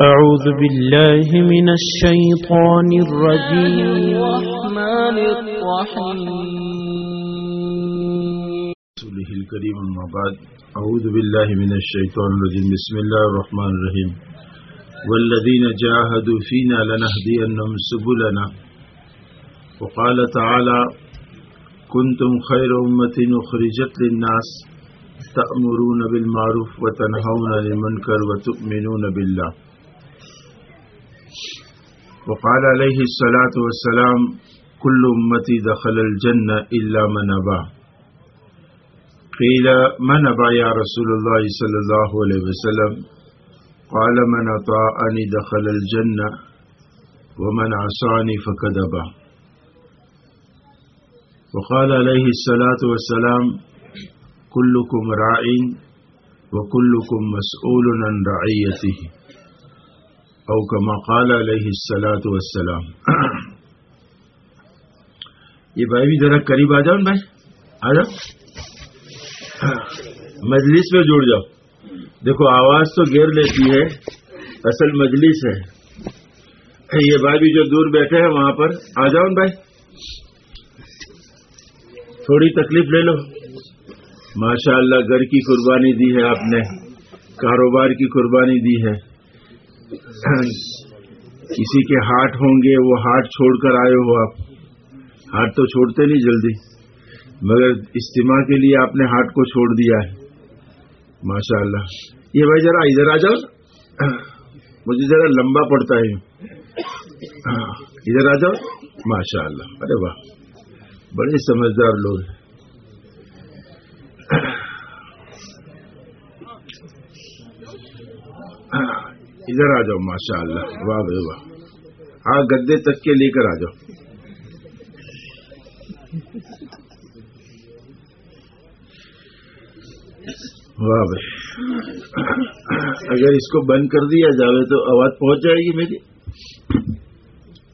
أعوذ بالله من الشيطان الرجيم. الرحمن الرحيم رسوله الكريم أما بعد. أعوذ بالله من الشيطان الرجيم. بسم الله الرحمن الرحيم. والذين جاهدوا فينا لنهدينهم سبلنا. وقال تعالى كنتم خير أمة أخرجت للناس تأمرون بالمعروف وتنهون عن المنكر وتؤمنون بالله. وقال عليه الصلاة والسلام كل أمتي دخل الجنة إلا من أبى قيل من أبى يا رسول الله صلى الله عليه وسلم؟ قال من أطاعني دخل الجنة ومن عصاني فقد أبى وقال عليه الصلاة والسلام كلكم راع وكلكم مسؤول عن رعيته. او كما قال علیہ السلاۃ والسلام. یہ بھائی بھی ذرا قریب آ جاؤ بھائی. آ جاؤ. مجلس میں جڑ جاؤ. دیکھو آواز تو گیر لیتی ہے، اصل مجلس ہے۔ یہ بھائی بھی جو دور بیٹھے ہیں وہاں پر، آ جاؤ بھائی۔ تھوڑی تکلیف لے لو۔ ماشاء اللہ گھر کی قربانی دی ہے آپ نے، کاروبار کی قربانی دی ہے۔ کسی کے ہاتھ ہوں گے، وہ ہاتھ چھوڑ کر آئے ہو آپ۔ ہاتھ تو چھوڑتے نہیں جلدی، مگر اجتماع کے لیے آپ نے ہاتھ کو چھوڑ دیا ہے۔ ماشاء اللہ یہ بھائی ذرا ادھر آ جاؤ۔ مجھے ذرا لمبا پڑتا ہے۔ ہاں، ادھر آ جاؤ۔ ماشاء اللہ ارے واہ، بڑے سمجھدار لوگ ہیں۔ ادھر آ جاؤ ماشاء اللہ واہ بھائی واہ۔ ہاں گدے تک کے لے کر آ جاؤ۔ واہ بھائی اگر اس کو بند کر دیا جائے تو آواز پہنچ جائے گی میری۔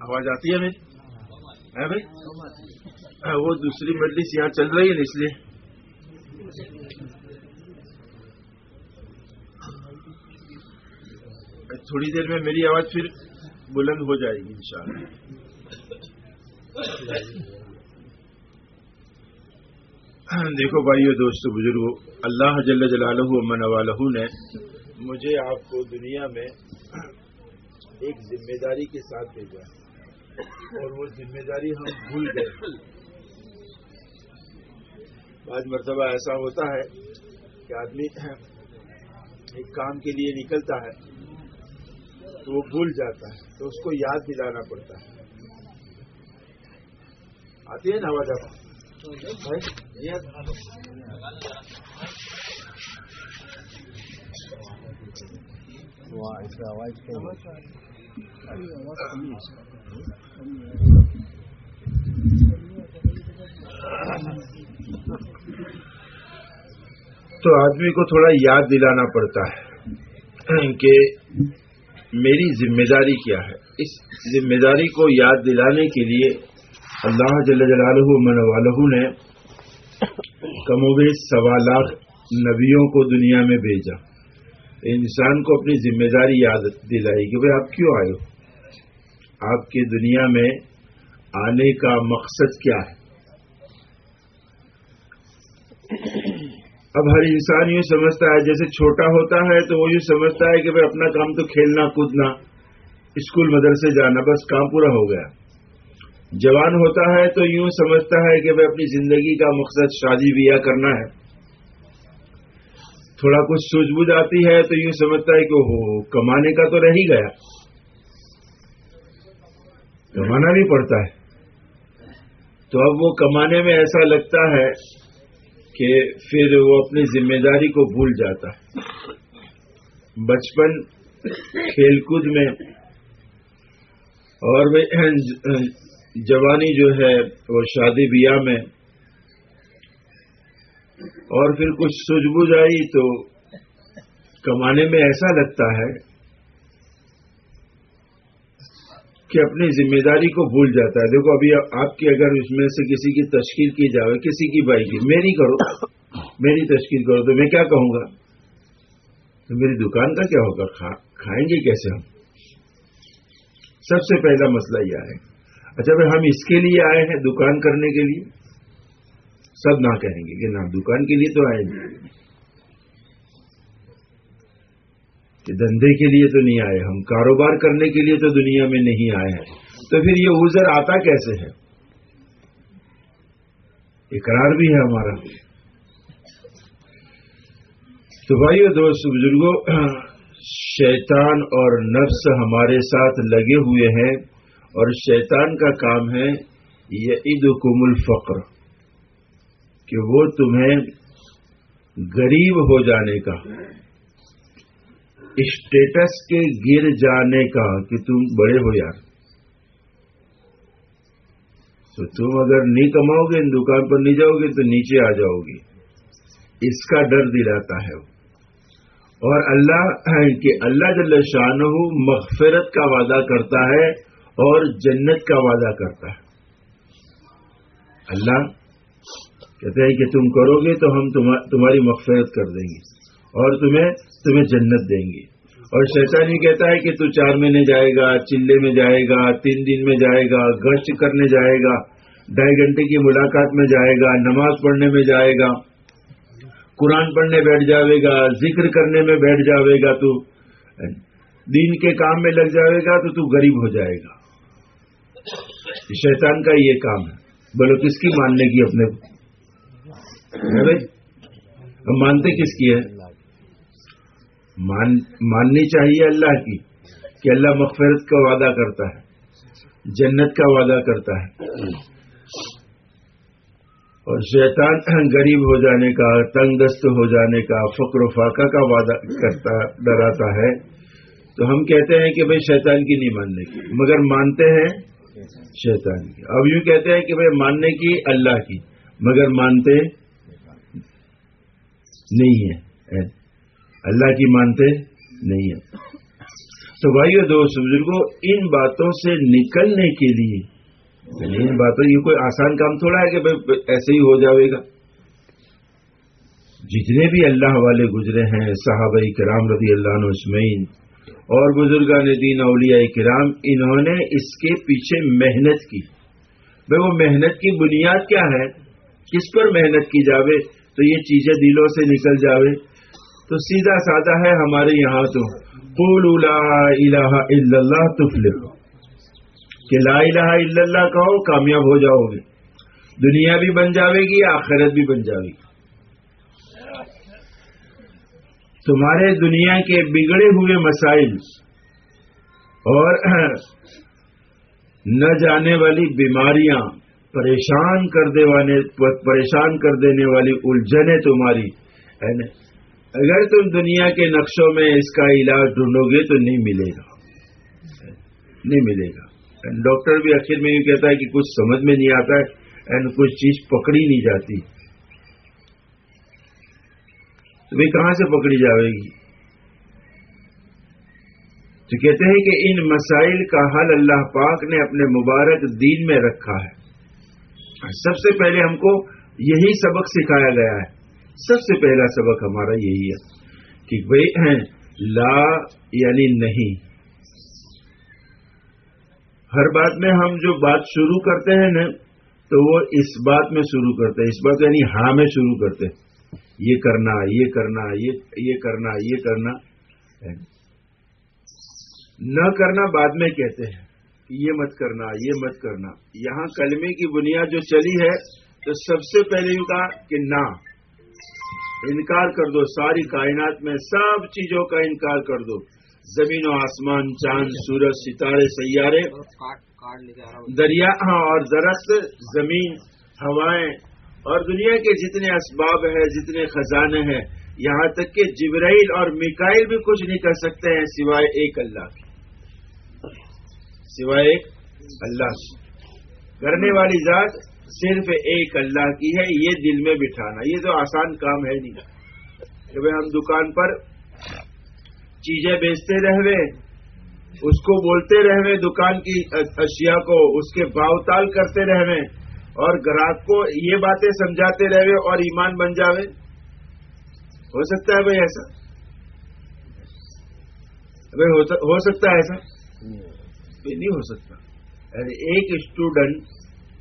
آواز آتی ہے میری؟ ہے بھائی؟ وہ دوسری مجلس یہاں چل رہی ہے نا، اس لیے۔ تھوڑی دیر میں میری آواز پھر بلند ہو جائے گی انشاءاللہ دیکھو بھائیو دوستو بزرگو، اللہ جل جلالہ من نے مجھے آپ کو دنیا میں ایک ذمہ داری کے ساتھ بھیجا اور وہ ذمہ داری ہم بھول گئے۔ بعض مرتبہ ایسا ہوتا ہے کہ آدمی ایک کام کے لیے نکلتا ہے۔ تو وہ بھول جاتا ہے، تو اس کو یاد دلانا پڑتا ہے۔ آتی ہے نا آواز آپ؟ تو آدمی کو تھوڑا یاد دلانا پڑتا ہے کہ میری ذمہ داری کیا ہے؟ اس ذمہ داری کو یاد دلانے کے لیے اللہ جل جلالہ من والہ نے کم و بیش سوا لاکھ نبیوں کو دنیا میں بھیجا۔ انسان کو اپنی ذمہ داری یاد دلائی کہ بھائی آپ کیوں آئے ہو؟ آپ کی دنیا میں آنے کا مقصد کیا ہے؟ اب ہر انسان یوں سمجھتا ہے، جیسے چھوٹا ہوتا ہے تو وہ یوں سمجھتا ہے کہ بھائی اپنا کام تو کھیلنا، کودنا، اسکول، مدرسے جانا، بس کام پورا ہو گیا۔ جوان ہوتا ہے تو یوں سمجھتا ہے کہ بھائی اپنی زندگی کا مقصد شادی، بیاہ کرنا ہے۔ تھوڑا کچھ سوچ بوجھ آتی ہے تو یوں سمجھتا ہے کہ ہو کمانے کا تو رہ ہی گیا۔ کمانا نہیں پڑتا ہے۔ تو اب وہ کمانے میں ایسا لگتا ہے کہ پھر وہ اپنی ذمہ داری کو بھول جاتا۔ ہے بچپن کھیل کود میں۔ اور جوانی جو ہے وہ شادی بیاہ میں۔ اور پھر کچھ سوجھ بوجھ آئی تو کمانے میں ایسا لگتا ہے کہ اپنی ذمہ داری کو بھول جاتا ہے۔ دیکھو، ابھی آپ کی اگر اس میں سے کسی کی تشکیل کی جائے کسی کی بائی کی میری کرو میری تشکیل کرو تو میں کیا کہوں گا؟ تو میری دکان کا کیا ہوگا؟ کھائیں گے کیسے ہم؟ سب سے پہلا مسئلہ یہ ہے۔ اچھا بھائی، ہم اس کے لیے آئے ہیں دکان کرنے کے لیے؟ سب نہ کہیں گے کہ نہ، دکان کے لیے تو آئے نہیں کہ دندے کے لیے تو نہیں آئے، ہم کاروبار کرنے کے لیے تو دنیا میں نہیں آئے ہیں۔ تو پھر یہ ازر آتا کیسے ہے؟ اقرار بھی ہے ہمارا۔ تو بھائیو دوست بزرگوں شیطان اور نفس ہمارے ساتھ لگے ہوئے ہیں اور شیطان کا کام ہے یہ عید الفقر، کہ وہ تمہیں غریب ہو جانے کا اسٹیٹس کے گر جانے کا کہ تم بڑے ہو یار۔ تو تم اگر نہیں کماؤ گے ان دکان پر نہیں جاؤ گے، تو نیچے آ جاؤ گے۔ اس کا ڈر دلاتا ہے اور اللہ کہ اللہ جل شاہ مغفرت کا وعدہ کرتا ہے اور جنت کا وعدہ کرتا ہے۔ اللہ کہتے ہیں کہ تم کرو گے تو ہم تمہاری مغفرت کر دیں گے۔ اور تمہیں تمہیں جنت دیں گے۔ اور شیطان ہی کہتا ہے کہ تو چار مہینے جائے گا، چلے میں جائے گا، تین دن میں جائے گا، گشت کرنے جائے گا، ڈھائی گھنٹے کی ملاقات میں جائے گا، نماز پڑھنے میں جائے گا، قرآن پڑھنے بیٹھ جاوے گا، ذکر کرنے میں بیٹھ جاوے گا تو، دین کے کام میں لگ جائے گا تو تو غریب ہو جائے گا۔ شیطان کا یہ کام ہے۔ بولو، کس کی ماننے کی اپنے؟ ہم مانتے کس کی ہے ماننی چاہیے اللہ کی کہ اللہ مغفرت کا وعدہ کرتا ہے، جنت کا وعدہ کرتا ہے۔ اور شیطان غریب ہو جانے کا، تنگ دست ہو جانے کا، فقر و فاقہ کا وعدہ کرتا، ڈراتا ہے۔ تو ہم کہتے ہیں کہ بھائی شیطان کی نہیں ماننے کی، مگر مانتے ہیں شیطان کی۔ اب یوں کہتے ہیں کہ بھائی ماننے کی اللہ کی، مگر مانتے نہیں ہے۔ اللہ کی مانتے نہیں ہے تو بھائیو دوست بزرگوں ان باتوں سے نکلنے کے لیے یعنی ان باتوں، یہ کوئی آسان کام تھوڑا ہے کہ ایسے ہی ہو جاوے گا۔ جتنے بھی اللہ والے گزرے ہیں، صحابہ کرام رضی اللہ عنہ اسمعین اور بزرگان دین، اولیاء کرام، انہوں نے اس کے پیچھے محنت کی۔ بھائی وہ محنت کی بنیاد کیا ہے؟ کس پر محنت کی جاوے؟ تو یہ چیزیں دلوں سے نکل جاوے۔ تو سیدھا سادہ ہے ہمارے یہاں تو۔ قول لا الہ الا اللہ تفلح کہ لا الہ الا اللہ کہو، کامیاب ہو جاؤ گے۔ دنیا بھی بن جاوے گی، آخرت بھی بن جاوے گی۔ تمہارے دنیا کے بگڑے ہوئے مسائل اور نہ جانے والی بیماریاں، پریشان کر پریشان کر دینے والی الجھنیں تمہاری۔ اگر تم دنیا کے نقشوں میں اس کا علاج ڈھونڈو گے تو نہیں ملے گا۔ نہیں ملے گا۔ ڈاکٹر بھی آخر میں یہ کہتا ہے کہ کچھ سمجھ میں نہیں آتا ہے اینڈ کچھ چیز پکڑی نہیں جاتی۔ تو بھائی کہاں سے پکڑی جائے گی؟ تو کہتے ہیں کہ ان مسائل کا حل اللہ پاک نے اپنے مبارک دین میں رکھا ہے۔ سب سے پہلے ہم کو یہی سبق سکھایا گیا ہے۔ سب سے پہلا سبق ہمارا یہی ہے کہ بھائی، لا یعنی نہیں۔ ہر بات میں ہم جو بات شروع کرتے ہیں نا، تو وہ اس بات میں شروع کرتے ہیں۔ اس بات یعنی ہاں میں شروع کرتے ہیں۔ یہ کرنا یہ کرنا یہ کرنا یہ کرنا۔ نہ کرنا بعد میں کہتے ہیں یہ مت کرنا، یہ مت کرنا۔ یہاں کلمے کی بنیاد جو چلی ہے، تو سب سے پہلے یوں کہا کہ نہ۔ انکار کر دو، ساری کائنات میں سب چیزوں کا انکار کر دو۔ زمین و آسمان، چاند، سورج، ستارے، سیارے۔ دریا ہاں اور درخت زمین، ہوائیں۔ اور دنیا کے جتنے اسباب ہیں، جتنے خزانے ہیں، یہاں تک کہ جبرائیل اور میکائل بھی کچھ نہیں کر سکتے ہیں سوائے ایک اللہ کی سوائے ایک اللہ کرنے والی ذات صرف ایک اللہ کی ہے یہ دل میں بٹھانا یہ تو آسان کام ہے نہیں۔ کہ ہم دکان پر چیزیں بیچتے رہے اس کو بولتے رہے دکان کی اشیاء کو اس کے باؤ تال کرتے رہے اور گراہک کو یہ باتیں سمجھاتے رہے اور ایمان بن جاوے۔ ہو سکتا ہے بھائی ایسا؟ بھائی ہو سکتا ہے ایسا؟ نہیں۔ ہو سکتا۔ ایک اسٹوڈنٹ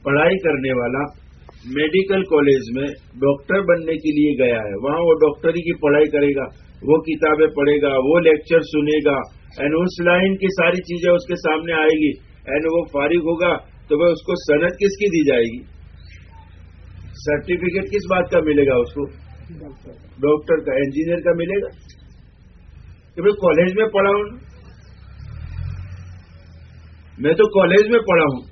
پڑھائی کرنے والا میڈیکل کالج میں ڈاکٹر بننے کے لیے گیا ہے۔ وہاں وہ ڈاکٹری کی پڑھائی کرے گا، وہ کتابیں پڑھے گا، وہ لیکچر سنے گا۔ اینڈ اس لائن کی ساری چیزیں اس کے سامنے آئے گی۔ اینڈ وہ فارغ ہوگا تو وہ اس کو صنعت کس کی دی جائے گی؟ سرٹیفکیٹ کس بات کا ملے گا اس کو؟ ڈاکٹر کا انجینئر کا ملے گا۔ کہ میں کالج میں پڑھا ہوں میں تو کالج میں پڑھا ہوں۔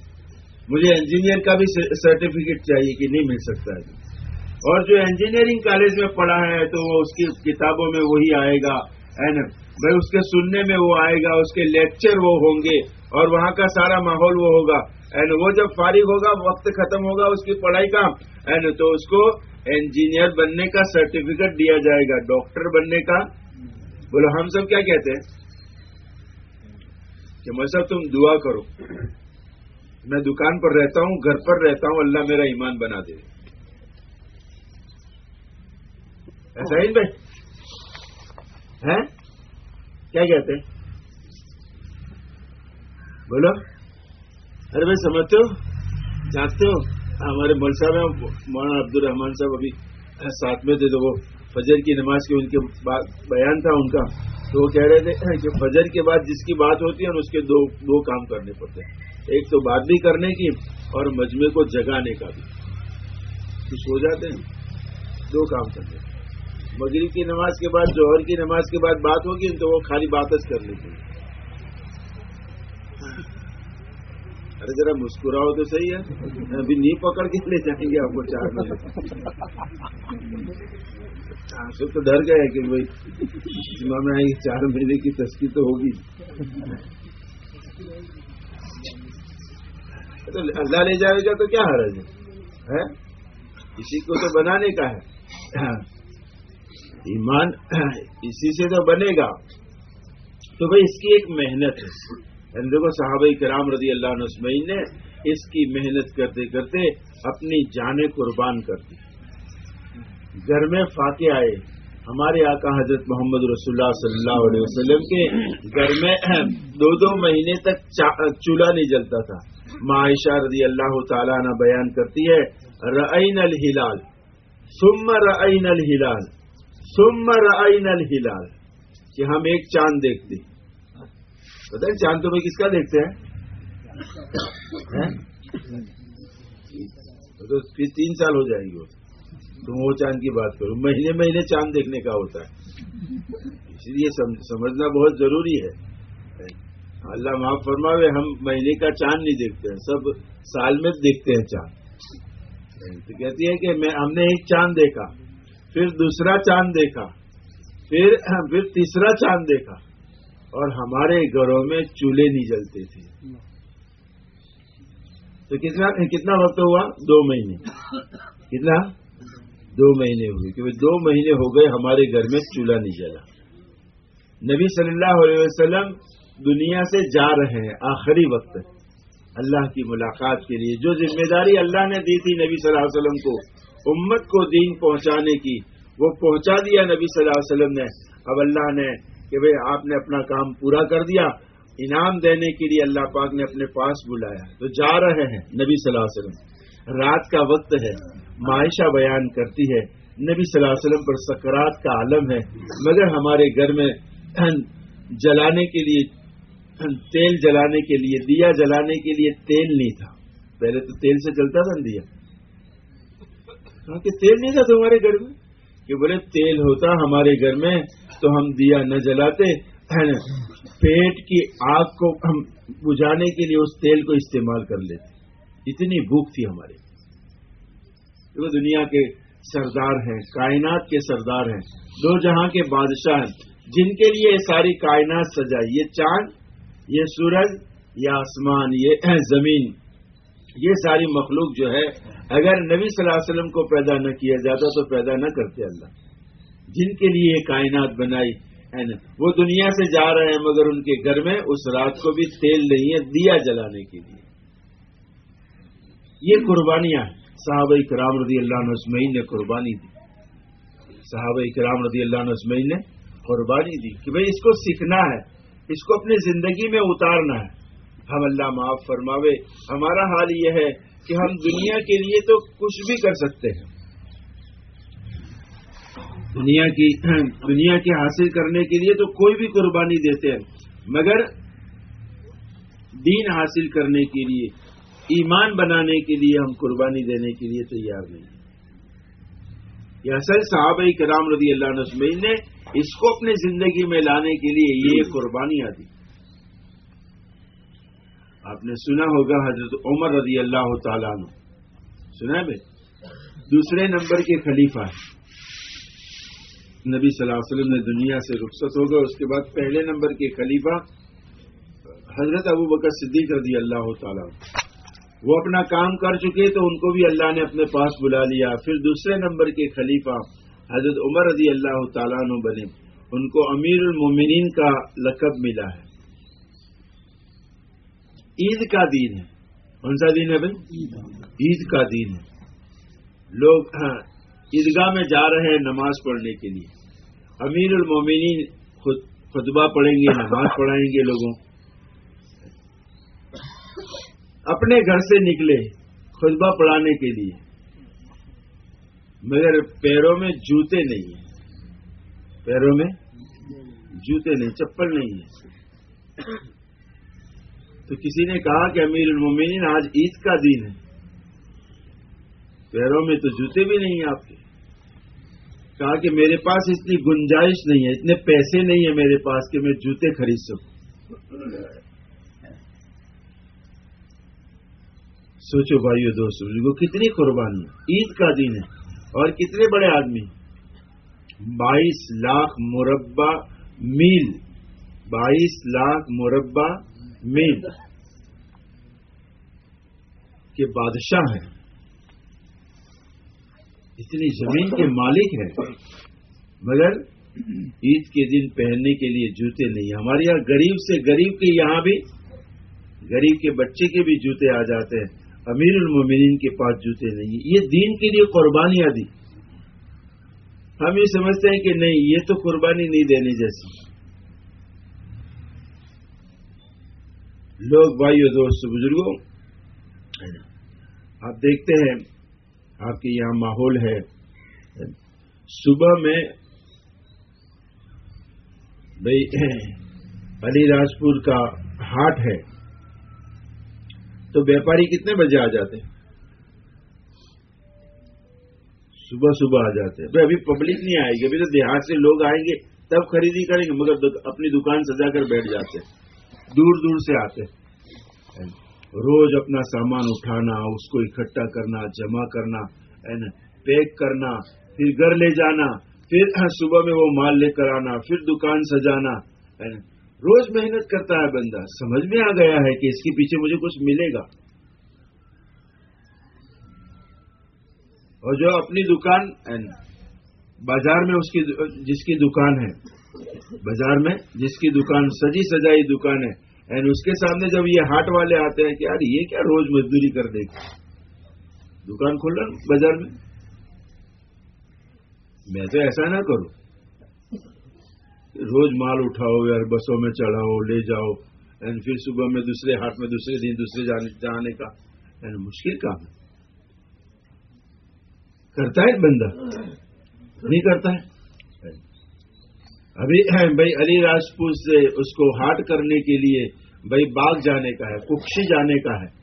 مجھے انجینئر کا بھی سرٹیفکیٹ چاہیے کہ نہیں مل سکتا ہے۔ اور جو انجینئرنگ کالج میں پڑھا ہے تو وہ اس کی کتابوں میں وہی آئے گا بھائی اس کے سننے میں وہ آئے گا، اس کے لیکچر وہ ہوں گے اور وہاں کا سارا ماحول وہ ہوگا۔ اینڈ وہ جب فارغ ہوگا، وقت ختم ہوگا اس کی پڑھائی کا۔ اینڈ تو اس کو انجینئر بننے کا سرٹیفکیٹ دیا جائے گا ڈاکٹر بننے کا۔ بولو، ہم سب کیا کہتے ہیں؟ کہ میں سب تم دعا کرو۔ میں دکان پر رہتا ہوں، گھر پر رہتا ہوں، اللہ میرا ایمان بنا دے۔ ایسا ہی بھائی؟ ہیں؟ کیا کہتے ہیں؟ بولو۔ ارے بھائی، سمجھتے ہو؟ جانتے ہو؟ ہمارے مول صاحب ہیں، مولانا عبد الرحمان صاحب ابھی ساتھ میں تھے، تو وہ فجر کی نماز کے ان کے بیان تھا ان کا۔ تو وہ کہہ رہے تھے کہ فجر کے بعد جس کی بات ہوتی ہے اس کے دو دو کام کرنے پڑتے ہیں۔ ایک تو بات بھی کرنے کی اور مجمے کو جگانے کا بھی۔ کچھ ہو جاتے ہیں۔ دو کام کرنے۔ مغرب کی نماز کے بعد جوہر کی نماز کے بعد بات ہوگی، تو وہ خالی بات کرنے کی ارے ذرا مسکراؤ تو صحیح ہے۔ ابھی نہیں پکڑ کے لے جائیں گے آپ کو چار مہینے ہاں، تو ڈر گئے کہ بھائی میں آئی چار مہینے کی تشکیل تو ہوگی۔ تو اللہ لے جائے گا تو کیا حرج ہے؟ اسی کو تو بنانے کا ہے۔ ایمان اسی سے تو بنے گا۔ تو بھائی اس کی ایک محنت ہے۔ یعنی دیکھو صحابہ کرام رضی اللہ عنہ نے اس کی محنت کرتے کرتے اپنی جانیں قربان کر دی۔ گھر میں فاقے آئے۔ ہمارے آقا حضرت محمد رسول اللہ صلی اللہ علیہ وسلم کے گھر میں دو دو مہینے تک چولہا نہیں جلتا تھا۔ معاشہ رضی اللہ تعالیٰ نے بیان کرتی ہے رعین الہلال سم رعین الہلال سم رعین الہلال۔ کہ ہم ایک چاند دیکھتے بتائیں چاند تو میں کس کا دیکھتے ہیں؟ تو پھر تین سال ہو جائیں گے تم وہ چاند کی بات کرو۔ مہینے مہینے چاند دیکھنے کا ہوتا ہے۔ اس لیے سمجھنا بہت ضروری ہے۔ اللہ معاف فرماوے، ہم مہینے کا چاند نہیں دیکھتے ہیں، سب سال میں دیکھتے ہیں چاند۔ تو کہتی ہے کہ میں ہم نے ایک چاند دیکھا، پھر دوسرا چاند دیکھا، پھر پھر تیسرا چاند دیکھا، اور ہمارے گھروں میں چولہے نہیں جلتے تھے۔ تو کتنا کتنا وقت ہوا؟ دو مہینے۔ کتنا؟ دو مہینے ہوئے، کیونکہ دو مہینے ہو گئے، ہمارے گھر میں چولہا نہیں جلا۔ نبی صلی اللہ علیہ وسلم دنیا سے جا رہے ہیں، آخری وقت اللہ کی ملاقات کے لیے جو ذمہ داری اللہ نے دی تھی نبی صلی اللہ علیہ وسلم کو، امت کو دین پہنچانے کی، وہ پہنچا دیا نبی صلی اللہ علیہ وسلم نے۔ اب اللہ نے کہ بھئی آپ نے اپنا کام پورا کر دیا، انعام دینے کے لیے اللہ پاک نے اپنے پاس بلایا۔ تو جا رہے ہیں نبی صلی اللہ علیہ وسلم۔ رات کا وقت ہے معاشہ بیان کرتی ہے۔ نبی صلی اللہ علیہ وسلم پر سکرات کا عالم ہے۔ مگر ہمارے گھر میں جلانے کے لیے تیل جلانے کے لیے، دیا جلانے کے لیے تیل نہیں تھا۔ پہلے تو تیل سے چلتا تھا دیا۔ ہاں، کہ تیل نہیں تھا تمہارے گھر میں؟ کہ بولے، تیل ہوتا ہمارے گھر میں تو ہم دیا نہ جلاتے۔ پیٹ کی آگ کو ہم بجھانے کے لیے اس تیل کو استعمال کر لیتے۔ اتنی بھوک تھی ہماری وہ دنیا کے سردار ہیں، کائنات کے سردار ہیں۔ دو جہاں کے بادشاہ ہیں۔ جن کے لیے ساری کائنات سجائی، یہ چاند یہ سورج، یہ آسمان، یہ زمین، یہ ساری مخلوق جو ہے، اگر نبی صلی اللہ علیہ وسلم کو پیدا نہ کیا جاتا تو پیدا نہ کرتے اللہ۔ جن کے لیے کائنات بنائی یعنی وہ دنیا سے جا رہے ہیں مگر ان کے گھر میں اس رات کو بھی تیل نہیں ہے، دیا جلانے کے لیے۔ یہ قربانیاں صحابہ کرام رضی اللہ نسمین نے قربانی دی۔ صحابہ کرام رضی اللہ نسمین نے قربانی دی کہ بھئی اس کو سیکھنا ہے۔ اس کو اپنی زندگی میں اتارنا ہے۔ ہم اللہ معاف فرماوے۔ ہمارا حال یہ ہے کہ ہم دنیا کے لیے تو کچھ بھی کر سکتے ہیں۔ دنیا کی دنیا کے حاصل کرنے کے لیے تو کوئی بھی قربانی دیتے ہیں۔ مگر دین حاصل کرنے کے لیے، ایمان بنانے کے لیے ہم قربانی دینے کے لیے تیار نہیں۔ یہ اصل صحابہ کرام رضی اللہ نسمین نے اس کو اپنی زندگی میں لانے کے لیے یہ قربانیاں دی۔ آپ نے سنا ہوگا حضرت عمر رضی اللہ تعالیٰ نے سنا بھائی؟ دوسرے نمبر کے خلیفہ نبی صلی اللہ علیہ وسلم نے دنیا سے رخصت ہوگا اس کے بعد پہلے نمبر کے خلیفہ حضرت ابو بکر صدیق رضی اللہ تعالیٰ وہ اپنا کام کر چکے تو ان کو بھی اللہ نے اپنے پاس بلا لیا۔ پھر دوسرے نمبر کے خلیفہ حضرت عمر رضی اللہ تعالیٰ عنہ بنے ان کو امیر المومنین کا لقب ملا ہے۔ عید کا دین ہے۔ کون سا دین ہے بھائی؟ عید۔ کا دین ہے۔ لوگ ہاں عیدگاہ میں جا رہے ہیں نماز پڑھنے کے لیے۔ امیر المومنین خطبہ پڑھیں گے نماز پڑھائیں گے لوگوں۔ اپنے گھر سے نکلے خطبہ پڑھانے کے لیے۔ مگر پیروں میں جوتے نہیں ہیں۔ پیروں میں جوتے نہیں، چپل نہیں ہے تو کسی نے کہا کہ امیر المومنین آج عید کا دن ہے۔ پیروں میں تو جوتے بھی نہیں ہیں آپ کے۔ کہا کہ میرے پاس اتنی گنجائش نہیں ہے، اتنے پیسے نہیں ہیں میرے پاس کہ میں جوتے خرید سکوں۔ سوچو بھائیو دوستو کو کتنی قربانی عید کا دن ہے۔ اور کتنے بڑے آدمی بائیس لاکھ مربع میل، بائیس لاکھ مربع میل کے بادشاہ ہیں۔ اتنی زمین کے مالک ہیں۔ مگر عید کے دن پہننے کے لیے جوتے نہیں۔ ہمارے یہاں غریب سے غریب کے یہاں بھی، غریب کے بچے کے بھی جوتے آ جاتے ہیں۔ امیر المومنین کے پاس جوتے نہیں۔ یہ دین کے لیے قربانیاں دی۔ ہم یہ سمجھتے ہیں کہ نہیں، یہ تو قربانی نہیں دینے جیسی۔ لوگ بھائی اور دوست بزرگوں، آپ دیکھتے ہیں، آپ کے یہاں ماحول ہے۔ صبح میں بھائی، علی راجپور کا ہاٹ ہے۔ تو ویپاری کتنے بجے آ جاتے ہیں؟ صبح صبح آ جاتے ہیں۔ ابھی پبلک نہیں آئے گی، ابھی تو دیہات سے لوگ آئیں گے، تب خریدی کریں گے، مگر اپنی دکان سجا کر بیٹھ جاتے دور دور سے آتے روز اپنا سامان اٹھانا، اس کو اکٹھا کرنا، جمع کرنا پیک کرنا، پھر گھر لے جانا، پھر صبح میں وہ مال لے کر آنا، پھر دکان سجانا روز محنت کرتا ہے بندہ۔ سمجھ میں آ گیا ہے کہ اس کے پیچھے مجھے کچھ ملے گا۔ اور جو اپنی دکان بازار میں اس کی، جس کی دکان ہے۔ بازار میں جس کی دکان، سجی سجائی دکان ہے۔ اینڈ اس کے سامنے جب یہ ہاٹ والے آتے ہیں کہ یار، یہ کیا روز مزدوری کر دے؟ گی دکان کھول رہا بازار میں۔ میں تو ایسا نہ کروں۔ روز مال اٹھاؤ یا بسوں میں چڑھاؤ، لے جاؤ اینڈ پھر صبح میں دوسرے ہاتھ میں دوسرے دن دوسرے جانے کا یعنی مشکل کام ہے۔ کرتا ہے بندہ؟ نہیں کرتا ہے۔ ابھی بھائی علی راجپور سے اس کو ہاٹ کرنے کے لیے بھائی باغ جانے کا ہے، ککشی جانے کا ہے۔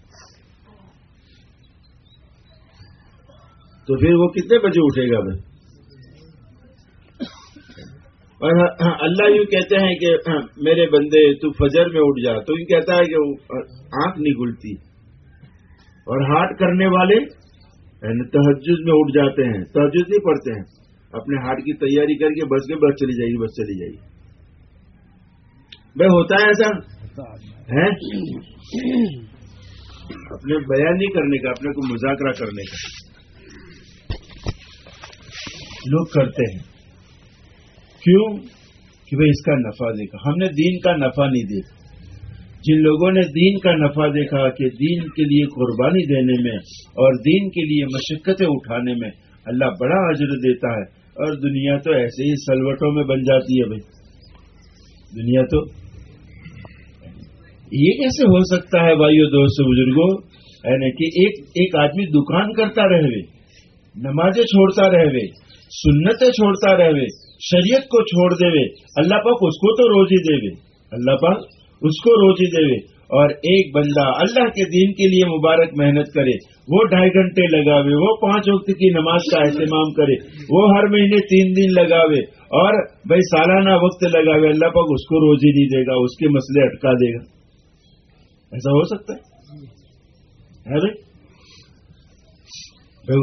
تو پھر وہ کتنے بجے اٹھے گا بھائی؟ اور اللہ یوں کہتے ہیں کہ میرے بندے تو فجر میں اٹھ جا، تو یوں کہتا ہے کہ آنکھ نہیں گلتی اور ہارٹ کرنے والے یعنی تحجد میں اٹھ جاتے ہیں تحجد نہیں پڑھتے ہیں۔ اپنے ہارٹ کی تیاری کر کے بس کے بس چلی جائے گی، بس چلی جائے گی۔ بھائی ہوتا ہے ایسا؟ ہے اپنے بیان نہیں کرنے کا، اپنے کو مذاکرہ کرنے کا۔ لوگ کرتے ہیں۔ کیوں کہ بھائی اس کا نفع دیکھا؟ ہم نے دین کا نفع نہیں دیکھا۔ جن لوگوں نے دین کا نفع دیکھا کہ دین کے لیے قربانی دینے میں اور دین کے لیے مشقتیں اٹھانے میں اللہ بڑا اجر دیتا ہے۔ اور دنیا تو ایسے ہی سلوٹوں میں بن جاتی ہے بھائی۔ دنیا تو یہ کیسے ہو سکتا ہے بھائیو دوست بزرگوں یعنی کہ ایک ایک آدمی دکان کرتا رہے، نمازیں چھوڑتا رہے، سنتیں چھوڑتا رہے شریعت کو چھوڑ دے اللہ پاک اس کو تو روزی دے اللہ پاک اس کو روزی دے اور ایک بندہ اللہ کے دین کے لیے مبارک محنت کرے، وہ ڈھائی گھنٹے لگاوے، وہ پانچ وقت کی نماز کا اہتمام کرے، وہ ہر مہینے تین دن لگاوے اور بھائی سالانہ وقت لگاوے، اللہ پاک اس کو روزی نہیں دے گا، اس کے مسئلے اٹکا دے گا۔ ایسا ہو سکتا ہے؟ بھائی؟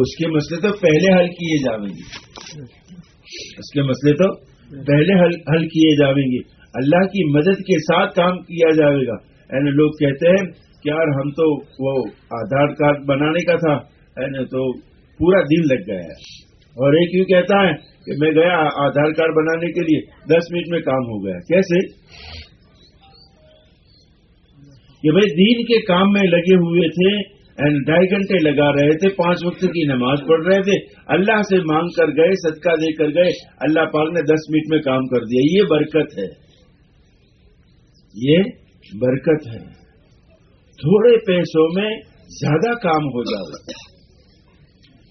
اس کے مسئلے تو پہلے حل کیے جائیں گے۔ اس کے مسئلے تو پہلے حل کیے جائیں گے۔ اللہ کی مدد کے ساتھ کام کیا جائے گا۔ یعنی لوگ کہتے ہیں کہ یار ہم تو وہ آدھار کارڈ بنانے کا تھا۔ یعنی تو پورا دن لگ گیا ہے۔ اور ایک یوں کہتا ہے کہ میں گیا آدھار کارڈ بنانے کے لیے۔ دس منٹ میں کام ہو گیا۔ کیسے؟ کہ بھائی دین کے کام میں لگے ہوئے تھے۔ ڈھائی گھنٹے لگا رہے تھے، پانچ وقت کی نماز پڑھ رہے تھے۔ اللہ سے مانگ کر گئے، صدقہ دے کر گئے۔ اللہ پاک نے دس منٹ میں کام کر دیا۔ یہ برکت ہے۔ یہ برکت ہے۔ تھوڑے پیسوں میں زیادہ کام ہو جائے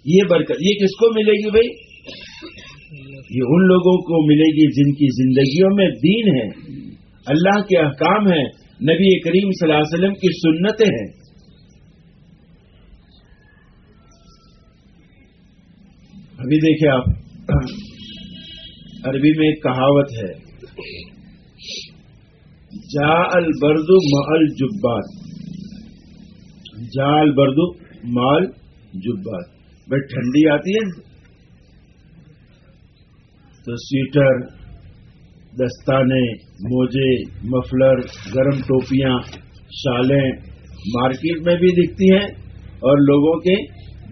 یہ برکت، یہ کس کو ملے گی بھائی؟ یہ ان لوگوں کو ملے گی جن کی زندگیوں میں دین ہے۔ اللہ کے احکام ہیں۔ نبی کریم صلی اللہ علیہ وسلم کی سنتیں ہیں۔ ابھی دیکھیں آپ، عربی میں ایک کہاوت ہے جا البردو مال جبات جا البردو مال جبات بھائی ٹھنڈی آتی ہے۔ تو سویٹر دستانے، موجے، مفلر، گرم ٹوپیاں، شالیں مارکیٹ میں بھی دکھتی ہیں اور لوگوں کے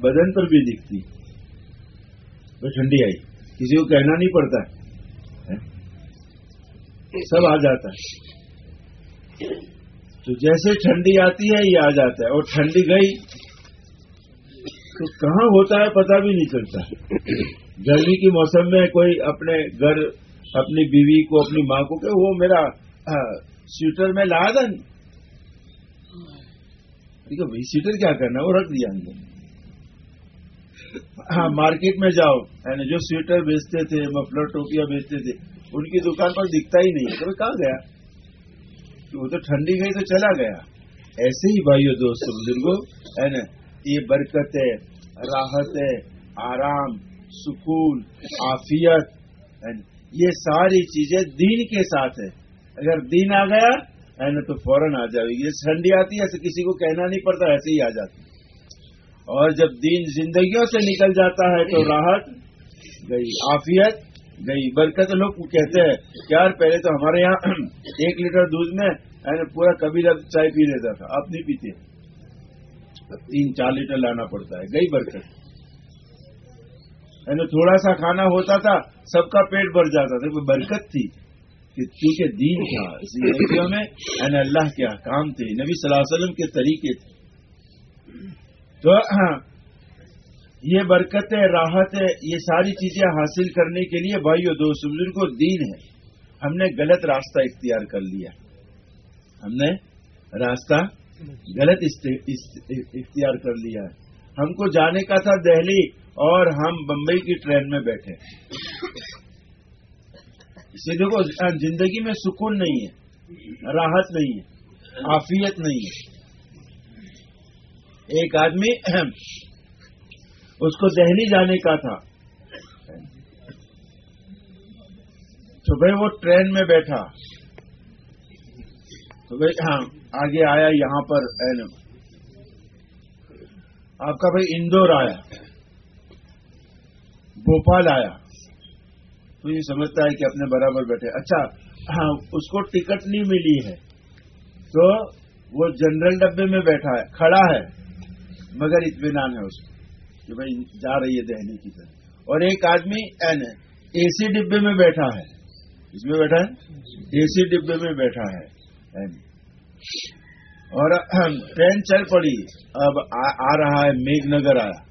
بدن پر بھی دکھتی بھائی ٹھنڈی آئی۔ کسی کو کہنا نہیں پڑتا۔ سب آ جاتا ہے۔ تو جیسے ٹھنڈی آتی ہے یہ آ جاتا ہے۔ اور ٹھنڈی گئی تو کہاں ہوتا ہے پتہ بھی نہیں چلتا۔ گرمی کے موسم میں کوئی اپنے گھر اپنی بیوی کو اپنی ماں کو کہ وہ میرا سویٹر میں لا دیں۔ بھائی سویٹر کیا کرنا وہ رکھ دیا۔ اندر ہاں ہاں، مارکیٹ میں جاؤ۔ یعنی جو سویٹر بیچتے تھے مفلر ٹوپیاں بیچتے تھے، ان کی دکان پر دکھتا ہی نہیں ہے۔ کہاں گیا؟ وہ تو ٹھنڈی گئی تو چلا گیا۔ ایسے ہی بھائیو دوست بزرگوں ہے یعنی نا یہ برکت ہے راحت ہے آرام، سکون آفیت یعنی یہ ساری چیزیں دین کے ساتھ ہے اگر دین آ گیا ہے نا تو فوراً آ جائے گی۔ ٹھنڈی آتی ہے، ایسے کسی کو کہنا نہیں پڑتا، ایسے ہی آ جاتی اور جب دین زندگیوں سے نکل جاتا ہے تو راحت، گئی آفیت گئی برکت۔ لوگ کہتے ہیں کہ یار پہلے تو ہمارے یہاں ایک لیٹر دودھ میں پورا کبھی چائے پی لیتا تھا اب نہیں پیتے۔ تین چار لیٹر لانا پڑتا ہے، گئی برکت۔ یعنی تھوڑا سا کھانا ہوتا تھا، سب کا پیٹ بھر جاتا تھا برکت تھی۔ کہ کیونکہ دین تھا، زندگیوں میں اللہ کے احکام تھے۔ نبی صلی اللہ علیہ وسلم کے طریقے تھے۔ تو ہاں یہ برکت راحت ہے، یہ ساری چیزیں حاصل کرنے کے لیے بھائی اور دوست بزرگ کو دین ہے۔ ہم نے غلط راستہ اختیار کر لیا۔ ہم نے راستہ غلط اختیار کر لیا۔ ہم کو جانے کا تھا دہلی اور ہم بمبئی کی ٹرین میں بیٹھے۔ اسے دیکھو ہاں، زندگی میں سکون نہیں ہے، راحت نہیں ہے آفیت نہیں ہے۔ ایک آدمی اس کو دہلی جانے کا تھا۔ تو بھائی وہ ٹرین میں بیٹھا۔ تو بھائی ہاں آگے آیا یہاں پر آپ کا بھائی اندور آیا۔ بھوپال آیا۔ تو یہ سمجھتا ہے کہ اپنے برابر بیٹھے۔ اچھا ہاں اس کو ٹکٹ نہیں ملی ہے۔ تو وہ جنرل ڈبے میں بیٹھا ہے، کھڑا ہے۔ مگر اطمینان ہے اس کو کہ بھائی جا رہی ہے دہلی کی طرف۔ اور ایک آدمی این اے سی ڈبے میں بیٹھا ہے۔ اس میں بیٹھا ہے؟ اے سی ڈبے میں بیٹھا ہے اور ٹرین چل پڑی۔ اب آ رہا ہے میگھ نگر آیا۔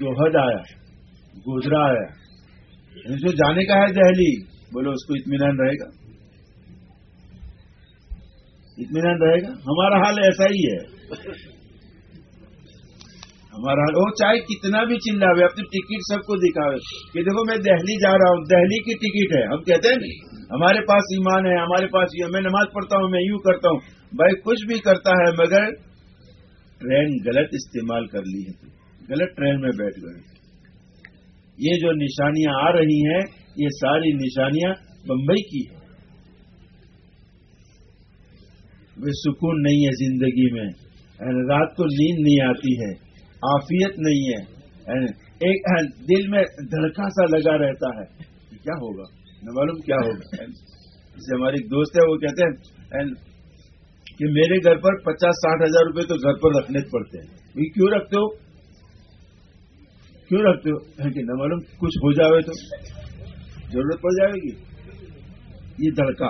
دوہد آیا۔ گوجرا آیا۔ اس کو جانے کا ہے دہلی۔ بولو اس کو اطمینان رہے گا۔ اطمینان رہے گا؟ ہمارا حال ایسا ہی ہے۔ ہمارا حال وہ چاہے کتنا بھی چلاوے، اپنی ٹکٹ سب کو دکھاوے۔ کہ دیکھو میں دہلی جا رہا ہوں، دہلی کی ٹکٹ ہے۔ ہم کہتے ہیں نہیں، ہمارے پاس ایمان ہے، ہمارے پاس یہ میں نماز پڑھتا ہوں، میں یوں کرتا ہوں۔ بھائی کچھ بھی کرتا ہے، مگر ٹرین غلط استعمال کر لی ہے۔ غلط ٹرین میں بیٹھ گئے۔ یہ جو نشانیاں آ رہی ہیں، یہ ساری نشانیاں بمبئی کی ہیں وہ سکون نہیں ہے زندگی میں۔ یعنی رات کو نیند نہیں آتی ہے آفیت نہیں ہے۔ یعنی ایک دل میں دھڑکا سا لگا رہتا ہے کیا ہوگا؟ نہ معلوم کیا ہوگا۔ یعنی جیسے ہمارے ایک دوست ہے، وہ کہتے ہیں کہ میرے گھر پر پچاس ساٹھ ہزار روپے تو گھر پر رکھنے پڑتے ہیں۔ یہ کیوں رکھتے ہو؟ کیوں رکھتے ہو؟ کہ نہ معلوم کچھ ہو جاوے تو۔ ضرورت پڑ جائے گی۔ یہ دھڑکا۔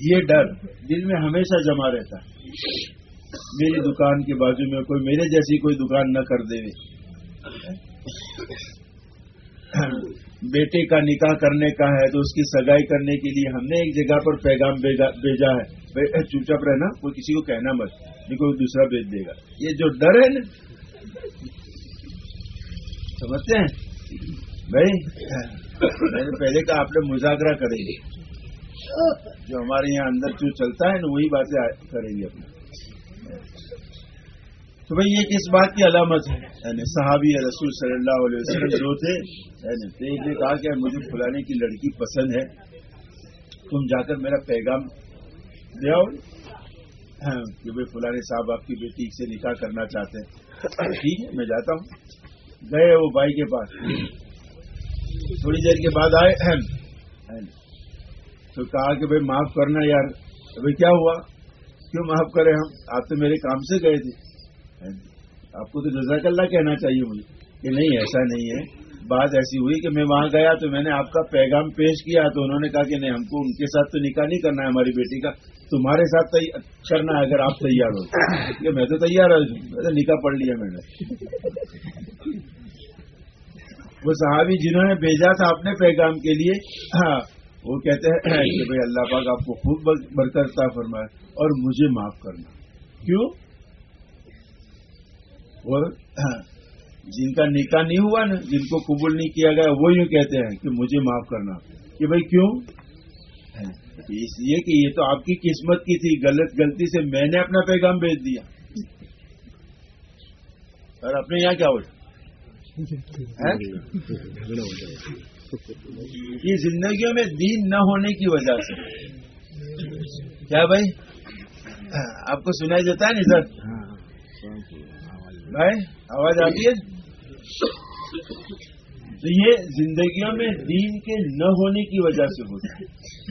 یہ ڈر دل میں ہمیشہ جمع رہتا ہے۔ میری دکان کے بازو میں کوئی میرے جیسی کوئی دکان نہ کر دے۔ بیٹے کا نکاح کرنے کا ہے تو اس کی سگائی کرنے کے لیے ہم نے ایک جگہ پر پیغام بھیجا ہے۔ چپ چپ رہنا، کوئی کسی کو کہنا مت۔ نہیں کوئی دوسرا بھیج دے گا۔ یہ جو ڈر ہے نا۔ سمجھتے ہیں؟ بھائی، میں نے پہلے کہا آپ نے مذاکرہ کریں۔ گے جو ہمارے یہاں اندر جو چلتا ہے نا، وہی باتیں کریں گے اپنے تو بھائی، یہ کس بات کی علامت ہے؟ یعنی صحابی رسول صلی اللہ علیہ وسلم جو تھے یعنی نے کہا کہ مجھے فلانے کی لڑکی پسند ہے۔ تم جا کر میرا پیغام دے آؤ۔ ہاں، کہ بھائی، فلانے صاحب آپ کی بیٹی سے نکاح کرنا چاہتے ہیں۔ ٹھیک ہے، میں جاتا ہوں۔ گئے وہ بھائی کے پاس۔ تھوڑی دیر کے بعد آئے۔ ہاں۔ تو کہا کہ بھائی معاف کرنا یار بھائی کیا ہوا؟ کیوں معاف کرے ہم؟ آپ تو میرے کام سے گئے تھے۔ ہاں جی۔ آپ کو تو جزاک اللہ کہنا چاہیے مجھے۔ کہ نہیں، ایسا نہیں ہے۔ بات ایسی ہوئی کہ میں وہاں گیا تو میں نے آپ کا پیغام پیش کیا تو انہوں نے کہا کہ نہیں، ہم کو ان کے ساتھ تو نکاح نہیں کرنا ہے، ہماری بیٹی کا۔ تمہارے ساتھ کرنا ہے اگر آپ تیار ہو کہ میں تو تیار ہوں۔ نکاح پڑھ لیا میں نے۔ وہ صحابی جنہوں نے بھیجا تھا اپنے پیغام کے لیے ہاں وہ کہتے ہیں کہ بھائی اللہ پاک آپ کو خوب برکرتا فرمائے اور مجھے معاف کرنا۔ کیوں؟ اور جن کا نکاح نہیں ہوا نا جن کو قبول نہیں کیا گیا وہ یوں کہتے ہیں کہ مجھے معاف کرنا۔ کہ بھائی کیوں؟ اس لیے کہ یہ تو آپ کی قسمت کی تھی غلط غلطی سے میں نے اپنا پیغام بھیج دیا۔ اور اپنے یہاں کیا ہو یہ زندگیوں میں دین نہ ہونے کی وجہ سے۔ کیا بھائی؟ آپ کو سنائی دیتا ہے نہیں سر؟ بھائی، آواز آتی ہے؟ تو یہ زندگیوں میں دین کے نہ ہونے کی وجہ سے ہوتا ہے۔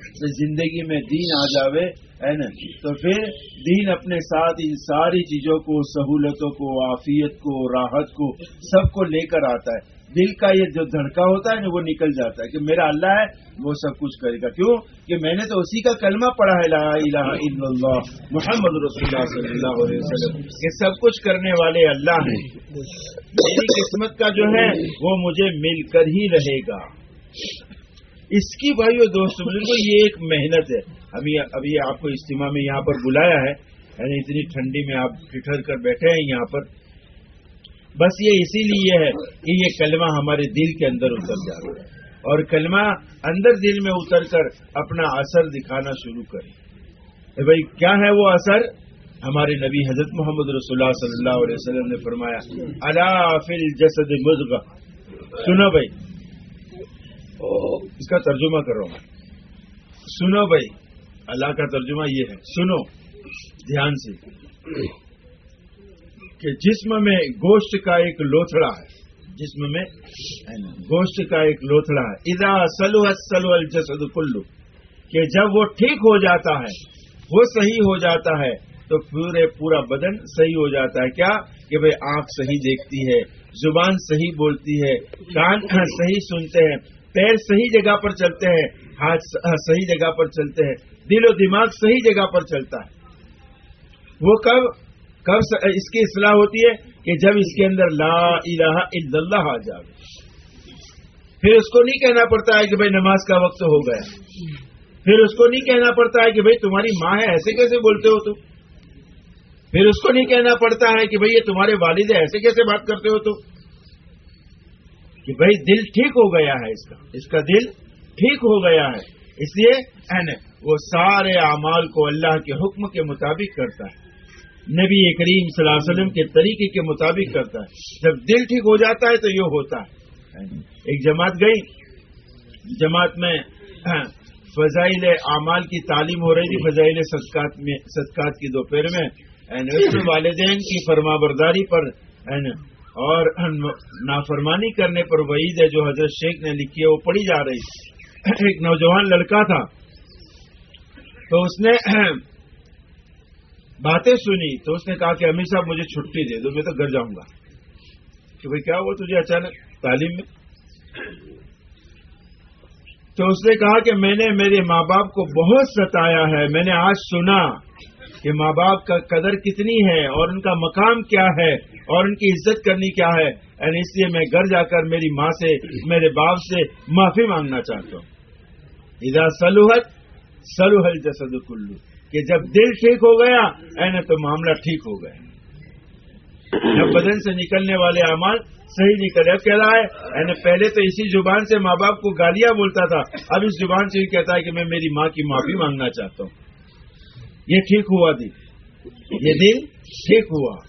تو زندگی میں دین آ جاوے، ہے نا؟ تو پھر دین اپنے ساتھ ان ساری چیزوں کو، سہولتوں کو، عافیت کو، راحت کو، سب کو لے کر آتا ہے۔ دل کا یہ جو دھڑکا ہوتا ہے نا، وہ نکل جاتا ہے کہ میرا اللہ ہے، وہ سب کچھ کرے گا۔ کیوں؟ کہ میں نے تو اسی کا کلمہ پڑھا ہے، لا الہ الا اللہ محمد رسول اللہ صلی اللہ علیہ وسلم۔ کہ سب کچھ کرنے والے اللہ ہیں۔ میری قسمت کا جو ہے، وہ مجھے مل کر ہی رہے گا۔ اس کی بھائی دوست بزرگ یہ ایک محنت ہے۔ ابھی ابھی آپ کو اجتماع میں یہاں پر بلایا ہے۔ یعنی اتنی ٹھنڈی میں آپ ٹھہر کر بیٹھے ہیں یہاں پر۔ بس یہ اسی لیے ہے کہ یہ کلمہ ہمارے دل کے اندر اتر جا رہا ہے اور کلمہ اندر دل میں اتر کر اپنا اثر دکھانا شروع کرے۔ بھائی، کیا ہے وہ اثر؟ ہمارے نبی حضرت محمد رسول اللہ صلی اللہ علیہ وسلم نے فرمایا اللہ فل جسد مزغ سنو بھائی اس کا ترجمہ کر رہا ہوں سنو بھائی، اللہ کا ترجمہ یہ ہے۔ سنو، دھیان سے۔ کہ جسم میں گوشت کا ایک لوتھڑا ہے۔ جسم میں گوشت کا ایک لوتھڑا ہے۔ ادا سلو سلو الجسد کلو۔ کہ جب وہ ٹھیک ہو جاتا ہے وہ صحیح ہو جاتا ہے تو پورے پورا بدن صحیح ہو جاتا ہے۔ کیا؟ کہ بھائی آنکھ صحیح دیکھتی ہے زبان صحیح بولتی ہے کان صحیح سنتے ہیں پیر صحیح جگہ پر چلتے ہیں ہاتھ صحیح جگہ پر چلتے ہیں دل و دماغ صحیح جگہ پر چلتا ہے۔ وہ کب؟ کب اس کی اصلاح ہوتی ہے کہ جب اس کے اندر لا الہ الا اللہ آ جائے۔ پھر اس کو نہیں کہنا پڑتا ہے کہ بھائی نماز کا وقت ہو گیا۔ پھر اس کو نہیں کہنا پڑتا ہے کہ بھائی تمہاری ماں ہے، ایسے کیسے بولتے ہو تم؟ پھر اس کو نہیں کہنا پڑتا ہے کہ بھائی یہ تمہارے والد ہے ایسے کیسے بات کرتے ہو تم؟ کہ بھائی دل ٹھیک ہو گیا ہے اس کا۔ اس کا دل ٹھیک ہو گیا ہے۔ اس لیے وہ سارے اعمال کو اللہ کے حکم کے مطابق کرتا ہے۔ نبی کریم صلی اللہ علیہ وسلم کے طریقے کے مطابق کرتا ہے۔ جب دل ٹھیک ہو جاتا ہے تو یہ ہوتا ہے۔ ایک جماعت گئی۔ جماعت میں فضائل اعمال کی تعلیم ہو رہی تھی۔ فضائل صدقات میں صدقات کی دوپہر میں۔ والدین کی فرما برداری پر اور نافرمانی کرنے پر وعید ہے جو حضرت شیخ نے لکھی ہے، وہ پڑھی جا رہی۔ ایک نوجوان لڑکا تھا۔ تو اس نے باتیں سنی تو اس نے کہا کہ امیر صاحب مجھے چھٹی دے دو، میں تو گھر جاؤں گا۔ کہ بھائی کیا ہوا تجھے اچانک تعلیم میں؟ تو اس نے کہا کہ میں نے میرے ماں باپ کو بہت ستایا ہے، میں نے آج سنا کہ ماں باپ کا قدر کتنی ہے اور ان کا مقام کیا ہے اور ان کی عزت کرنی کیا ہے۔ اینڈ اس لیے میں گھر جا کر میری ماں سے، میرے باپ سے معافی مانگنا چاہتا ہوں۔ ادا سلوحت سلوحل جسد کلو کہ جب دل ٹھیک ہو گیا این تو معاملہ ٹھیک ہو گیا۔ جب بدن سے نکلنے والے اعمال صحیح نکلے۔ اب کہہ رہا ہے پہلے تو اسی زبان سے ماں باپ کو گالیاں بولتا تھا، اب اس زبان سے یہ کہتا ہے کہ میں میری ماں کی معافی مانگنا چاہتا ہوں۔ یہ ٹھیک ہوا دل یہ دل ٹھیک ہوا۔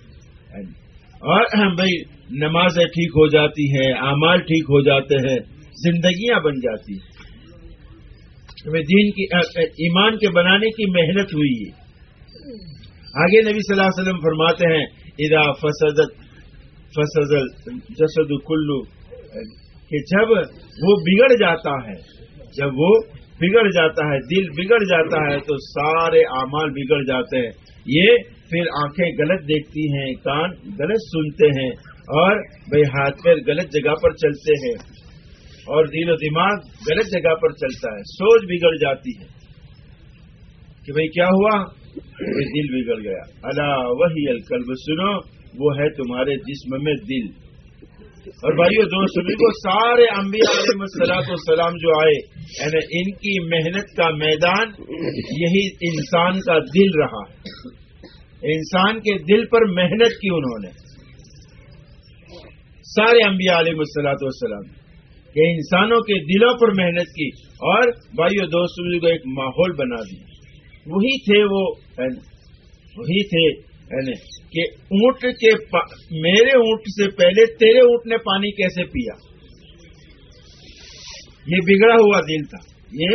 اور بھائی، نمازیں ٹھیک ہو جاتی ہیں، اعمال ٹھیک ہو جاتے ہیں، زندگیاں بن جاتی ہیں۔ دین کی ایمان کے بنانے کی محنت ہوئی ہے۔ آگے نبی صلی اللہ علیہ وسلم فرماتے ہیں ادا فسدت فسدل جسد کلو کہ جب وہ بگڑ جاتا ہے، جب وہ بگڑ جاتا ہے، دل بگڑ جاتا ہے، تو سارے اعمال بگڑ جاتے ہیں۔ یہ پھر آنکھیں غلط دیکھتی ہیں، کان غلط سنتے ہیں اور بھائی ہاتھ پیر غلط جگہ پر چلتے ہیں۔ اور دل و دماغ غلط جگہ پر چلتا ہے۔ سوچ بگڑ جاتی ہے کہ بھائی کیا ہوا؟ دل بگڑ گیا۔ اللہ وہی القلب، سنو، وہ ہے تمہارے جسم میں دل۔ اور بھائیو دوستوں کو سارے انبیاء علیہ مسلاط والسلام جو آئے یعنی ان کی محنت کا میدان یہی انسان کا دل رہا۔ انسان کے دل پر محنت کی انہوں نے۔ سارے انبیاء علیہ مسلاط والسلام۔ کہ انسانوں کے دلوں پر محنت کی اور بھائیو دوستوں کو ایک ماحول بنا دیا۔ وہی تھے وہ وہی تھے کہ اونٹ کے پا... میرے اونٹ سے پہلے تیرے اونٹ نے پانی کیسے پیا؟ یہ بگڑا ہوا دل تھا۔ یہ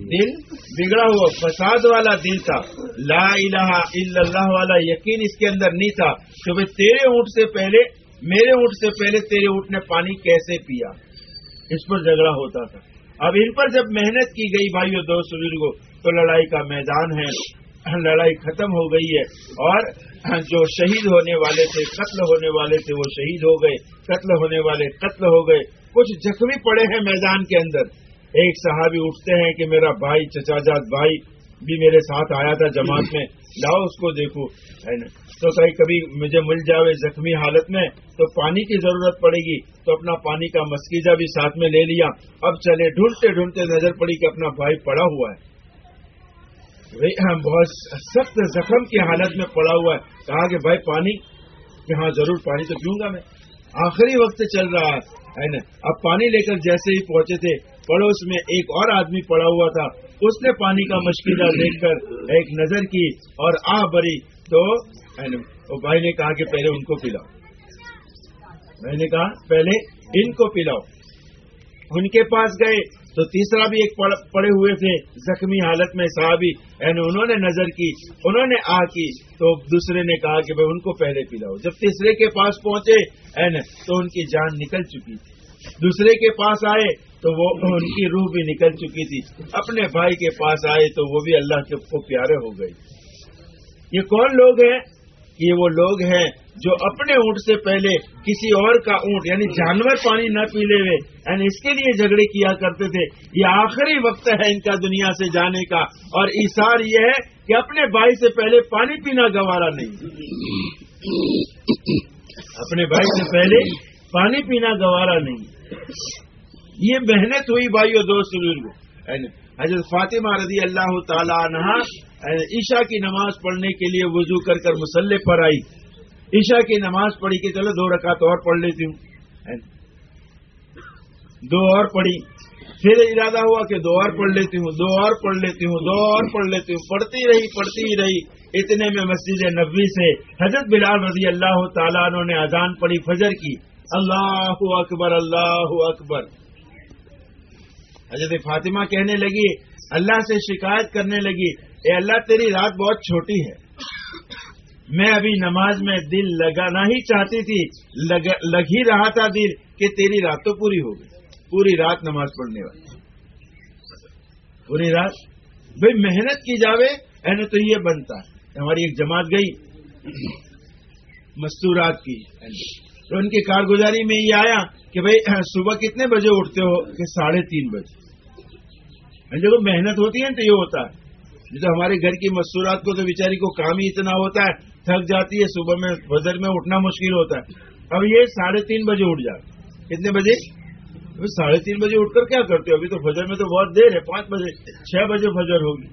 دل بگڑا ہوا، فساد والا دل تھا۔ لا الہ الا اللہ والا یقین اس کے اندر نہیں تھا کہ تیرے اونٹ سے پہلے، میرے اونٹ سے پہلے تیرے اونٹ نے پانی کیسے پیا؟ اس پر جھگڑا ہوتا تھا۔ اب ان پر جب محنت کی گئی بھائیوں دوست بزرگوں تو لڑائی کا میدان ہے۔ لڑائی ختم ہو گئی ہے اور جو شہید ہونے والے تھے، قتل ہونے والے تھے، وہ شہید ہو گئے۔ قتل ہونے والے قتل ہو گئے۔ کچھ زخمی پڑے ہیں میدان کے اندر۔ ایک صحابی اٹھتے ہیں کہ میرا بھائی، چچا جات بھائی بھی میرے ساتھ آیا تھا جماعت میں، لاؤ اس کو دیکھو۔ تو کہیں کبھی مجھے مل جاوے زخمی حالت میں، تو پانی کی ضرورت پڑے گی۔ تو اپنا پانی کا مسکیزہ بھی ساتھ میں لے لیا۔ اب چلے، ڈھونڈتے ڈھونڈتے نظر پڑی کہ اپنا بھائی پڑا ہوا ہے۔ بہت سخت زخم کی حالت میں پڑا ہوا ہے۔ کہا کہ بھائی، پانی؟ کہ ہاں ضرور پانی تو پیوں گا میں۔ آخری وقت چل رہا ہے۔ اب پانی لے کر جیسے ہی پہنچے تھے، پڑوس میں ایک اور آدمی پڑا ہوا تھا۔ اس نے پانی کا مشکلہ دیکھ کر ایک نظر کی اور آ بری تو بھائی نے کہا کہ پہلے ان کو پلاؤ۔ میں نے کہا، پہلے ان کو پلاؤ۔ ان کے پاس گئے تو تیسرا بھی ایک پڑے ہوئے تھے۔ زخمی حالت میں صحابی یعنی انہوں نے نظر کی، انہوں نے آ کی تو دوسرے نے کہا کہ بھائی ان کو پہلے پلاؤ۔ جب تیسرے کے پاس پہنچے یعنی تو ان کی جان نکل چکی تھی۔ دوسرے کے پاس آئے تو وہ ان کی روح بھی نکل چکی تھی۔ اپنے بھائی کے پاس آئے تو وہ بھی اللہ کے کو پیارے ہو گئے۔ یہ کون لوگ ہیں؟ یہ وہ لوگ ہیں جو اپنے اونٹ سے پہلے کسی اور کا اونٹ یعنی جانور پانی نہ پی لے یعنی اس کے لیے جھگڑے کیا کرتے تھے۔ یہ آخری وقت ہے ان کا دنیا سے جانے کا۔ اور اشار یہ ہے کہ اپنے بھائی سے پہلے پانی پینا گوارا نہیں۔ اپنے بھائی سے پہلے پانی پینا گوارا نہیں۔ یہ محنت ہوئی بھائی اور دوست بزرگ حضرت فاطمہ رضی اللہ تعالیٰ عنہ عشاء کی نماز پڑھنے کے لیے وضو کر کر مسلح پر آئی۔ عشاء کی نماز پڑھی کہ چلو دو رکعت اور پڑھ لیتی ہوں۔ دو اور پڑھی۔ پھر ارادہ ہوا کہ دو اور پڑھ لیتی ہوں دو اور پڑھ لیتی ہوں دو اور پڑھ لیتی ہوں۔ پڑھتی رہی پڑھتی ہی رہی۔ اتنے میں مسجد نبوی سے حضرت بلال رضی اللہ تعالیٰ عنہ نے اذان پڑھی فجر کی۔ اللہ اکبر اللہ اکبر۔ حضرت فاطمہ کہنے لگی، اللہ سے شکایت کرنے لگی، اے اللہ تیری رات بہت چھوٹی ہے۔ میں ابھی نماز میں دل لگانا ہی چاہتی تھی، لگ ہی رہا تھا دل کہ تیری رات تو پوری ہو گئی، پوری رات نماز پڑھنے والی۔ پوری رات؟ بھائی محنت کی جاوے اینے تو یہ بنتا ہے۔ ہماری ایک جماعت گئی، مستورات کی۔ تو ان کی کارگزاری میں یہ آیا کہ بھائی، صبح کتنے بجے اٹھتے ہو؟ کہ ساڑھے تین بجے۔ یعنی جب محنت ہوتی ہے تو یہ ہوتا ہے۔ جیسے ہمارے گھر کی مستورات کو تو بیچاری کو کام ہی اتنا ہوتا ہے، تھک جاتی ہے، صبح میں وزر میں اٹھنا مشکل ہوتا ہے۔ اب یہ ساڑھے تین بجے اٹھ جاتا کتنے بجے؟ ساڑھے تین بجے اٹھ کر کیا کرتے ہو؟ ابھی تو فجر میں تو بہت دیر ہے، پانچ بجے، چھ بجے فجر ہوگی۔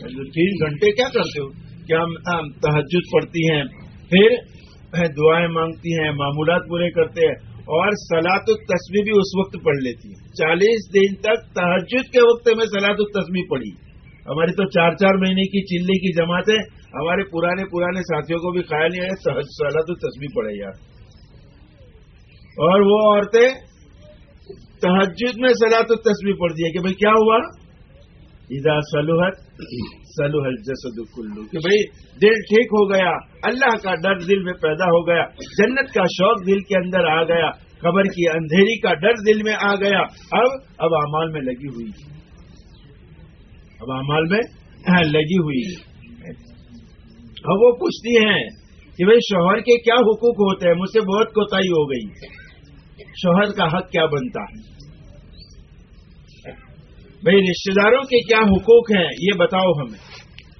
یعنی تین گھنٹے کیا کرتے ہو؟ کیا ہم تحجد پڑھتی ہیں۔ پھر دعائیں مانگتی ہیں، معمولات پورے کرتے ہیں اور سلاط التسبی بھی اس وقت پڑھ لیتی ہے چالیس دن تک تحجد کے وقت میں سلاط التسبی پڑھی۔ ہماری تو چار چار مہینے کی چلی کی جماعت ہے۔ ہمارے پرانے پرانے ساتھیوں کو بھی خیال نہیں آیا سلاط التسبی پڑھے یار۔ اور وہ عورتیں تحجد میں سلا تو تصویر پڑ دیا کہ بھائی کیا ہوا؟ ادا سلوحت سلوحت جسد کلو. کہ بھائی دل ٹھیک ہو گیا، اللہ کا ڈر دل میں پیدا ہو گیا، جنت کا شوق دل کے اندر آ گیا، قبر کی اندھیری کا ڈر دل میں آ گیا۔ اب اب امال میں لگی ہوئی۔ اب امال میں لگی ہوئی۔ اب وہ پوچھتی ہیں کہ بھائی شوہر کے کیا حقوق ہوتے ہیں؟ مجھ سے بہت کوتاہی ہو گئی۔ شوہر کا حق کیا بنتا ہے؟ بھائی رشتے داروں کے کیا حقوق ہیں؟ یہ بتاؤ ہمیں۔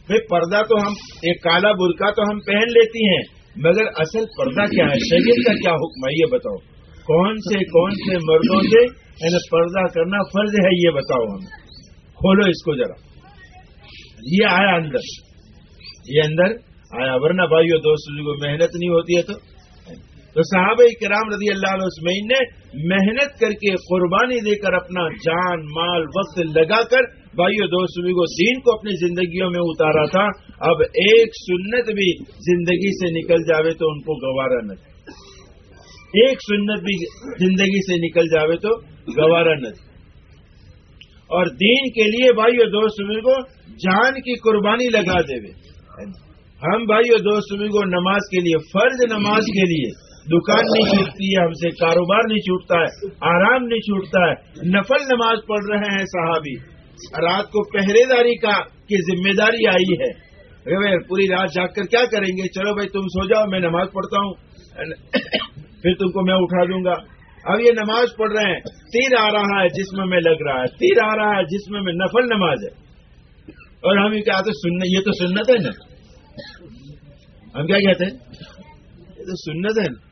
بھائی، پردہ تو ہم، ایک کالا برقع تو ہم پہن لیتی ہیں، مگر اصل پردہ کیا ہے؟ شریعت کا کیا حکم ہے؟ یہ بتاؤ۔ کون سے کون سے مردوں سے یعنی پردہ کرنا فرض ہے؟ یہ بتاؤ ہمیں۔ کھولو اس کو ذرا۔ یہ آیا اندر۔ یہ اندر آیا، ورنہ بھائیو، دوست کو محنت نہیں ہوتی ہے تو۔ تو صحابہ کرام رضی اللہ علیہ وسلم نے محنت کر کے قربانی دے کر اپنا جان، مال، وقت لگا کر بھائیو، دوست کو دین کو اپنی زندگیوں میں اتارا تھا۔ اب ایک سنت بھی زندگی سے نکل جاوے تو ان کو گوارا نہ ایک سنت بھی زندگی سے نکل جاوے تو گوارا نہ اور دین کے لیے بھائیو، دوست کو جان کی قربانی لگا دے۔ ہم بھائیو، دوست کو نماز کے لیے، فرض نماز کے لیے دکان نہیں چھوٹتی ہے، ہم سے کاروبار نہیں چھوٹتا ہے، آرام نہیں چھوٹتا ہے۔ نفل نماز پڑھ رہے ہیں صحابی۔ رات کو پہرے داری کا کی ذمہ داری آئی ہے۔ پوری رات جاگ کر کیا کریں گے؟ چلو بھائی، تم سو جاؤ، میں نماز پڑھتا ہوں۔ پھر تم کو میں اٹھا دوں گا۔ اب یہ نماز پڑھ رہے ہیں۔ تیر آ رہا ہے جسم میں لگ رہا ہے۔ تیر آ رہا ہے جسم میں نفل نماز ہے۔ اور ہم یہ کہتے سنت، یہ تو سنت ہے نا۔ ہم کیا کہتے ہیں؟ یہ تو سنت ہے نا۔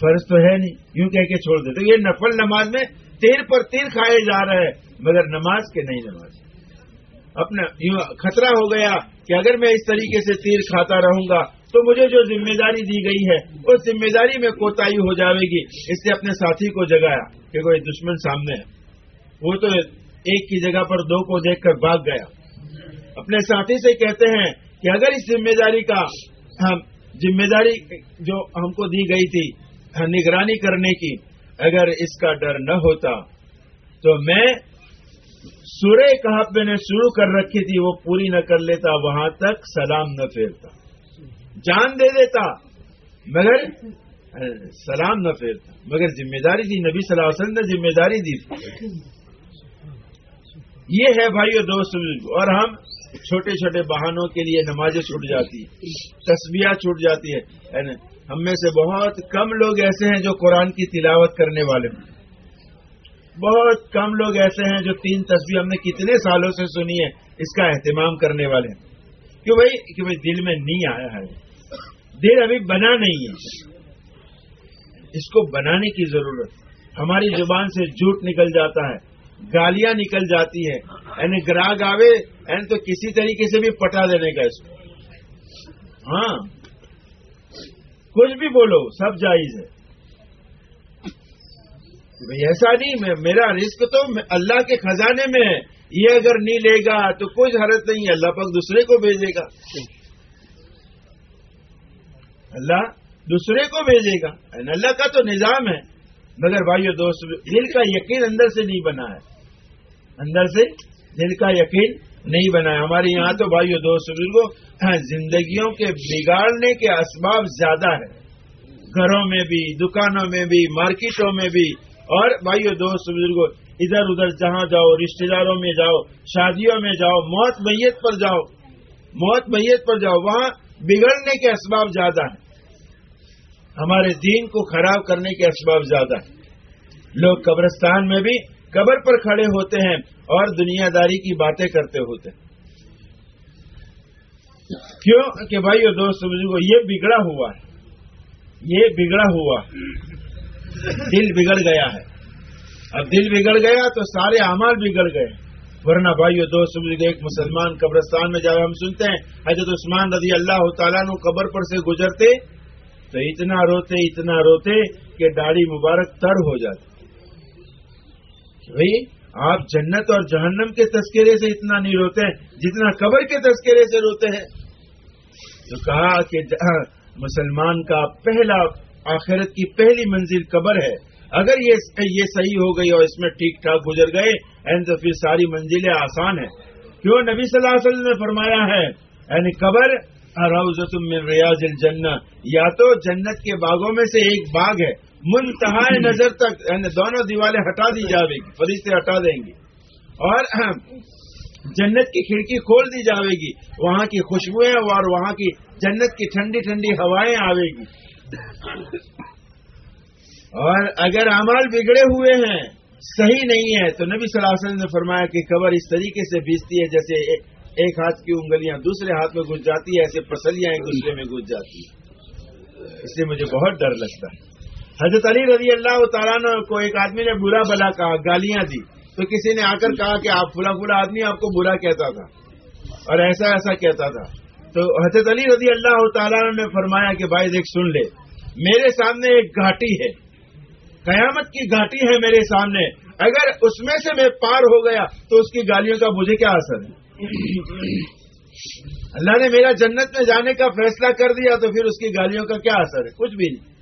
فرض تو ہے نہیں۔ یوں کہہ کے چھوڑ دیتے۔ یہ نفل نماز میں تیر پر تیر کھائے جا رہے ہیں، مگر نماز کے نہیں نماز۔ اپنا یوں خطرہ ہو گیا کہ اگر میں اس طریقے سے تیر کھاتا رہوں گا، تو مجھے جو ذمہ داری دی گئی ہے، اس ذمہ داری میں کوتا ہو جاوے گی۔ اس سے اپنے ساتھی کو جگایا کہ کوئی دشمن سامنے ہے۔ وہ تو ایک کی جگہ پر دو کو دیکھ کر بھاگ گیا۔ اپنے ساتھی سے کہتے ہیں کہ اگر اس ذمہ داری کا ذمہ داری جو ہم کو دی گئی تھی نگرانی کرنے کی اگر اس کا ڈر نہ ہوتا تو میں سورہ کہاں میں نے شروع کر رکھی تھی، وہ پوری نہ کر لیتا، وہاں تک سلام نہ پھیرتا۔ جان دے دیتا، مگر سلام نہ پھیرتا۔ مگر ذمہ داری دی، نبی صلی اللہ علیہ وسلم نے ذمہ داری دی۔ یہ ہے بھائی دوست اور ہم چھوٹے چھوٹے بہانوں کے لیے نمازیں چھوٹ جاتی تصویریں چھوٹ جاتی ہے۔ ہم میں سے بہت کم لوگ ایسے ہیں جو قرآن کی تلاوت کرنے والے ہیں۔ بہت کم لوگ ایسے ہیں جو تین تصویر ہم نے کتنے سالوں سے سنی ہے، اس کا اہتمام کرنے والے ہیں۔ کیوں بھائی، کہ بھائی، دل میں نہیں آیا ہے۔ دل ابھی بنا نہیں ہے۔ اس کو بنانے کی ضرورت ہماری زبان سے جھوٹ نکل جاتا ہے، گالیاں نکل جاتی ہیں۔ یعنی گراہک آوے یعنی تو کسی طریقے سے بھی پٹا دینے کا اس کو۔ ہاں۔ کچھ بھی بولو، سب جائز ہے۔ ایسا نہیں میرا رزق تو اللہ کے خزانے میں ہے۔ یہ اگر نہیں لے گا تو کچھ حرت نہیں اللہ پاک دوسرے کو بھیجے گا۔ اللہ دوسرے کو بھیجے گا۔ اللہ کا تو نظام ہے۔ مگر بھائیو دوست، دل کا یقین اندر سے نہیں بنا ہے۔ اندر سے دل کا یقین نہیں بنا ہمارے یہاں تو بھائیو دوست بزرگوں ہاں، زندگیوں کے بگاڑنے کے اسباب زیادہ ہے گھروں میں بھی، دکانوں میں بھی، مارکیٹوں میں بھی۔ اور بھائیو دوست بزرگوں ادھر ادھر جہاں جاؤ رشتے داروں میں جاؤ، شادیوں میں جاؤ، موت میت پر جاؤ۔ موت میت پر جاؤ، وہاں بگڑنے کے اسباب زیادہ ہیں۔ ہمارے دین کو خراب کرنے کے اسباب زیادہ ہیں۔ لوگ قبرستان میں بھی قبر پر کھڑے ہوتے ہیں۔ اور دنیا داری کی باتیں کرتے ہوتے۔ کیوں؟ کہ بھائی اور دوست بزرگوں یہ بگڑا ہوا ہے۔ یہ بگڑا ہوا۔ دل بگڑ گیا ہے۔ اب دل بگڑ گیا تو سارے اعمال بگڑ گئے۔ ورنہ بھائی اور دوست بزرگ ایک مسلمان قبرستان میں جب ہم سنتے ہیں، حضرت عثمان رضی اللہ تعالیٰ نو قبر پر سے گزرتے، تو اتنا روتے اتنا روتے کہ داڑھی مبارک تر ہو جاتی۔ بھائی آپ جنت اور جہنم کے تذکرے سے اتنا نہیں روتے جتنا قبر کے تذکرے سے روتے ہیں۔ تو کہا کہ ہاں، مسلمان کا پہلا آخرت کی پہلی منزل قبر ہے۔ اگر یہ صحیح ہو گئی اور اس میں ٹھیک ٹھاک گزر گئے این تو پھر ساری منزلیں آسان ہیں۔ کیوں؟ نبی صلی اللہ علیہ وسلم نے فرمایا ہے یعنی قبر روزت من ریاض الجنہ۔ یا تو جنت کے باغوں میں سے ایک باغ ہے منتہا نظر تک یعنی دونوں دیوالیں ہٹا دی جاوے گی، فرشتے ہٹا دیں گی اور جنت کی کھڑکی کھول دی جاوے گی، وہاں کی خوشبوئیں اور وہاں کی جنت کی ٹھنڈی ٹھنڈی ہوائیں آوے گی۔ اور اگر امال بگڑے ہوئے ہیں، صحیح نہیں ہے، تو نبی صلی اللہ علیہ وسلم نے فرمایا کہ قبر اس طریقے سے بیچتی ہے جیسے ایک ہاتھ کی انگلیاں دوسرے ہاتھ میں گھس جاتی ہے، ایسے پسلیاں ایک دوسرے میں گھس جاتی ہیں۔ اس سے مجھے بہت ڈر لگتا ہے۔ حضرت علی رضی اللہ تعالیٰ کو ایک آدمی نے برا بلا کہا، گالیاں دی۔ تو کسی نے آ کر کہا کہ آپ فلا فلا آدمی، آپ کو برا کہتا تھا۔ اور ایسا ایسا کہتا تھا۔ تو حضرت علی رضی اللہ تعالیٰ نے فرمایا کہ بھائی دیکھ، سن لے۔ میرے سامنے ایک گھاٹی ہے۔ قیامت کی گھاٹی ہے میرے سامنے۔ اگر اس میں سے میں پار ہو گیا تو اس کی گالیوں کا مجھے کیا اثر ہے؟ اللہ نے میرا جنت میں جانے کا فیصلہ کر دیا تو پھر اس کی گالیوں کا کیا اثر ہے؟ کچھ بھی نہیں۔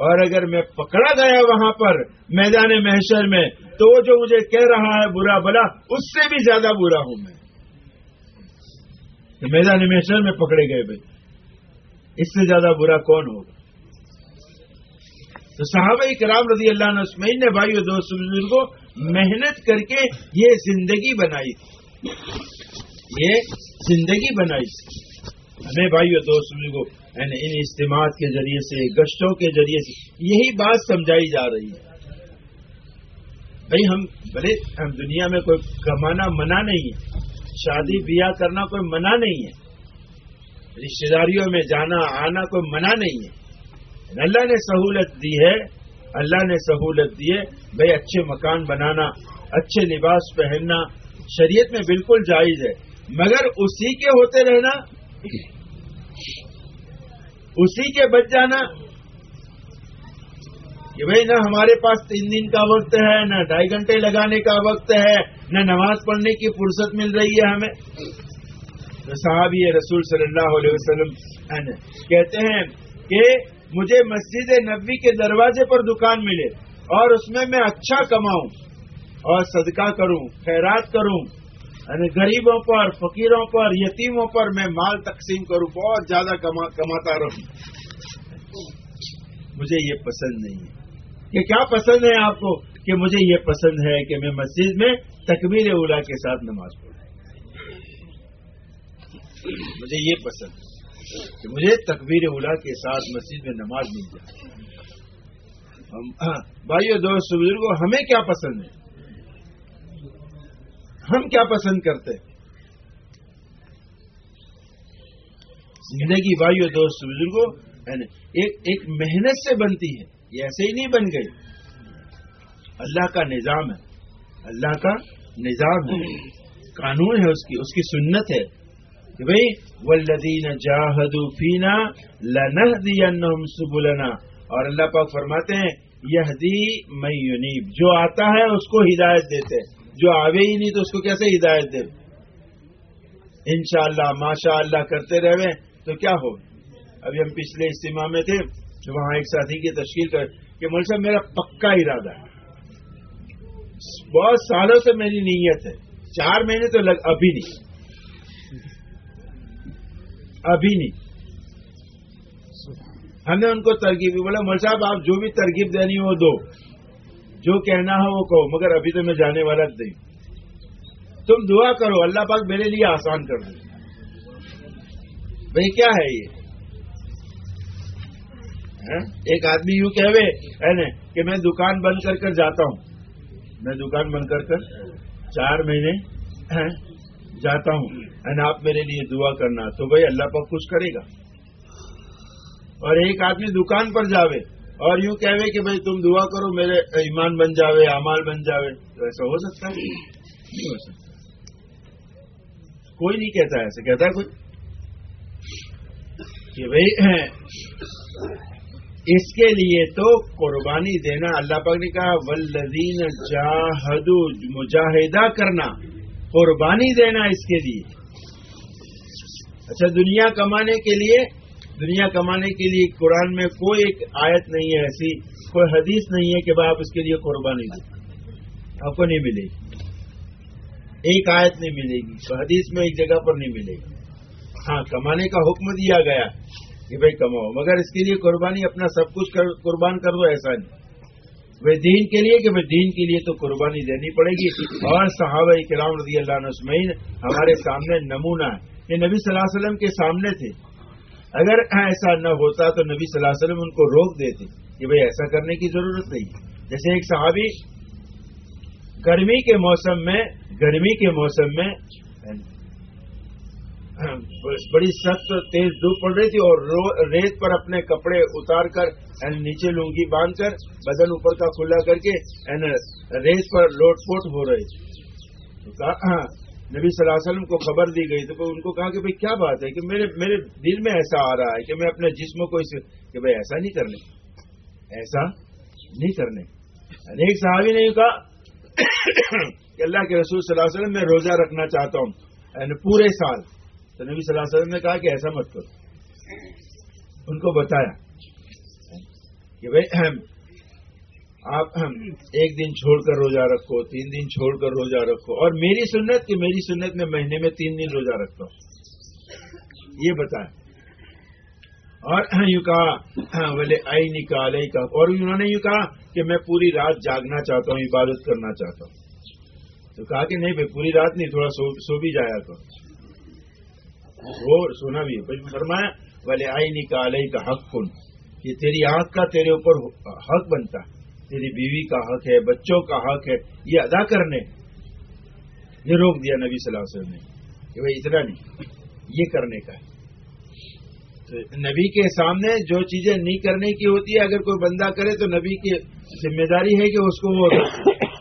اور اگر میں پکڑا گیا وہاں پر میدان محشر میں، تو وہ جو مجھے کہہ رہا ہے برا بلا، اس سے بھی زیادہ برا ہوں میں۔ میدان محشر میں پکڑے گئے بھائی۔ اس سے زیادہ برا کون ہوگا؟ تو صحابہ کرام رضی اللہ عثمین نے بھائی اور دوست بزرگوں محنت کر کے یہ زندگی بنائی۔ تھی یہ زندگی بنائی۔ ہمیں بھائی اور دوست کو یعنی ان اجتماع کے ذریعے سے، گشتوں کے ذریعے سے۔ یہی بات سمجھائی جا رہی ہے۔ بھائی، ہم بڑے ہم دنیا میں کوئی کمانا منع نہیں ہے۔ شادی، بیاہ کرنا کوئی منع نہیں ہے۔ رشتے داریوں میں جانا، آنا کوئی منع نہیں ہے۔ اللہ نے سہولت دی ہے۔ اللہ نے سہولت دی ہے۔ بھائی، اچھے مکان بنانا، اچھے لباس پہننا شریعت میں بالکل جائز ہے۔ مگر اسی کے ہوتے رہنا۔ اسی کے بچ جانا۔ کہ بھائی نہ ہمارے پاس تین دن کا وقت ہے، نہ ڈھائی گھنٹے لگانے کا وقت ہے، نہ نماز پڑھنے کی فرصت مل رہی ہے ہمیں۔ تو صحابی رسول صلی اللہ علیہ وسلم کہتے ہیں کہ مجھے مسجد نبی کے دروازے پر دکان ملے اور اس میں میں اچھا کماؤں اور صدقہ کروں، خیرات کروں۔ یعنی غریبوں پر، فقیروں پر، یتیموں پر میں مال تقسیم کروں، بہت زیادہ کماتا رہوں۔ مجھے یہ پسند نہیں ہے۔ کہ کیا پسند ہے آپ کو؟ کہ مجھے یہ پسند ہے کہ میں مسجد میں تکبیر اولا کے ساتھ نماز پڑھوں۔ مجھے یہ پسند ہے کہ مجھے تکبیر اولا کے ساتھ مسجد میں نماز مل جائے۔ ہاں، بھائیو، دوست بزرگوں ہمیں کیا پسند ہے؟ ہم کیا پسند کرتے زندگی بھائیو، دوست بزرگوں یعنی ایک محنت سے بنتی ہے، یہ ایسے ہی نہیں بن گئی۔ اللہ کا نظام ہے۔ اللہ کا نظام ہے۔ قانون ہے اس کی اس کی سنت ہے۔ کہ بھائی ولدین جاہدو فینا لنہدینہم سبلنا۔ اور اللہ پاک فرماتے ہیں یہدی میں یونیب جو آتا ہے، اس کو ہدایت دیتے ہیں۔ جو آوے ہی نہیں تو اس کو کیسے ہدایت دے انشاءاللہ، ماشاءاللہ کرتے رہے تو کیا ہو؟ ابھی ہم پچھلے اجتماع میں تھے تو وہاں ایک ساتھی کی تشکیل کر، کہ مول صاحب، میرا پکا ارادہ ہے۔ بہت سالوں سے میری نیت ہے، چار مہینے تو لگ، ابھی نہیں۔ ابھی نہیں۔ ہم نے ان کو ترغیب بولا مول صاحب، آپ جو بھی ترغیب دینی ہو، دو۔ جو کہنا ہے وہ کہو، مگر ابھی تو میں جانے والا نہیں۔ تم دعا کرو، اللہ پاک میرے لیے آسان کر دو بھائی، کیا ہے یہ؟ ایک آدمی یوں کہ کہ میں دکان بند کر کر جاتا ہوں۔ میں دکان بند کر کر چار مہینے جاتا ہوں۔ آپ میرے لیے دعا کرنا۔ تو بھائی، اللہ پاک کچھ کرے گا۔ اور ایک آدمی دکان پر جاوے۔ اور یوں کہوے کہ بھائی تم دعا کرو، میرے ایمان بن جاوے امال بن جاوے، تو ایسا ہو سکتا ہے؟ نہیں ہو سکتا۔ کوئی نہیں کہتا ایسا کہتا ہے کوئی؟ کہ بھائی، اس کے لیے تو قربانی دینا، اللہ پاک نے کہا ولدین جاہدو مجاہدہ کرنا، قربانی دینا اس کے لیے۔ اچھا دنیا کمانے کے لیے دنیا کمانے کے لیے قرآن میں کوئی ایک آیت نہیں ہے ایسی، کوئی حدیث نہیں ہے کہ بھائی آپ اس کے لیے قربانی دیں آپ کو نہیں ملے گی۔ ایک آیت نہیں ملے گی، تو حدیث میں ایک جگہ پر نہیں ملے گی۔ ہاں کمانے کا حکم دیا گیا کہ بھائی کماؤ، مگر اس کے لیے قربانی اپنا سب کچھ قربان کر دو، ایسا نہیں۔ وہ دین کے لیے کہ بھائی دین کے لیے تو قربانی دینی پڑے گی۔ اور صحابہ کرام رضی اللہ نسمین ہمارے سامنے نمونہ ہے۔ یہ نبی صلی اللہ علیہ وسلم کے سامنے تھے۔ اگر ایسا نہ ہوتا تو نبی صلی اللہ علیہ وسلم ان کو روک دیتے کہ بھئی ایسا کرنے کی ضرورت نہیں جیسے ایک صحابی گرمی کے موسم میں گرمی کے موسم میں بڑی سخت تیز دھوپ پڑ رہی تھی اور ریت پر اپنے کپڑے اتار کر نیچے لنگی باندھ کر بدن اوپر کا کھلا کر کے ریت پر لوٹ پوٹ ہو رہے نبی صلی اللہ علیہ وسلم کو خبر دی گئی تو ان کو کہا کہ بھائی کیا بات ہے کہ میرے میرے دل میں ایسا آ رہا ہے کہ میں اپنے جسم کو اس کہ بھائی ایسا نہیں کرنے ایسا نہیں کرنے یعنی ایک صحابی نے کہا کہ اللہ کے رسول صلی اللہ علیہ وسلم میں روزہ رکھنا چاہتا ہوں یعنی پورے سال تو نبی صلی اللہ علیہ وسلم نے کہا کہ ایسا مت کرو ان کو بتایا کہ بھائی آپ ایک دن چھوڑ کر روزہ رکھو، تین دن چھوڑ کر روزہ رکھو۔ اور میری سنت کہ میری سنت میں مہینے میں تین دن روزہ رکھتا ہوں۔ یہ بتائیں۔ اور یوں کہا بولے آئی نکال کا اور انہوں نے یوں کہا کہ میں پوری رات جاگنا چاہتا ہوں، عبادت کرنا چاہتا ہوں۔ تو کہا کہ نہیں بھائی، پوری رات نہیں، تھوڑا سو بھی جایا تو وہ سونا بھی فرمایا بولے آئی نکال کا حق کن کہ تیری آنکھ کا تیرے اوپر حق بنتا ہے۔ تیری بیوی کا حق ہے، بچوں کا حق ہے، یہ ادا کرنے۔ یہ روک دیا نبی صلی اللہ علیہ وسلم نے کہ بھائی اتنا نہیں، یہ کرنے کا ہے۔ نبی کے سامنے جو چیزیں نہیں کرنے کی ہوتی ہے اگر کوئی بندہ کرے تو نبی کی ذمہ داری ہے کہ اس کو وہ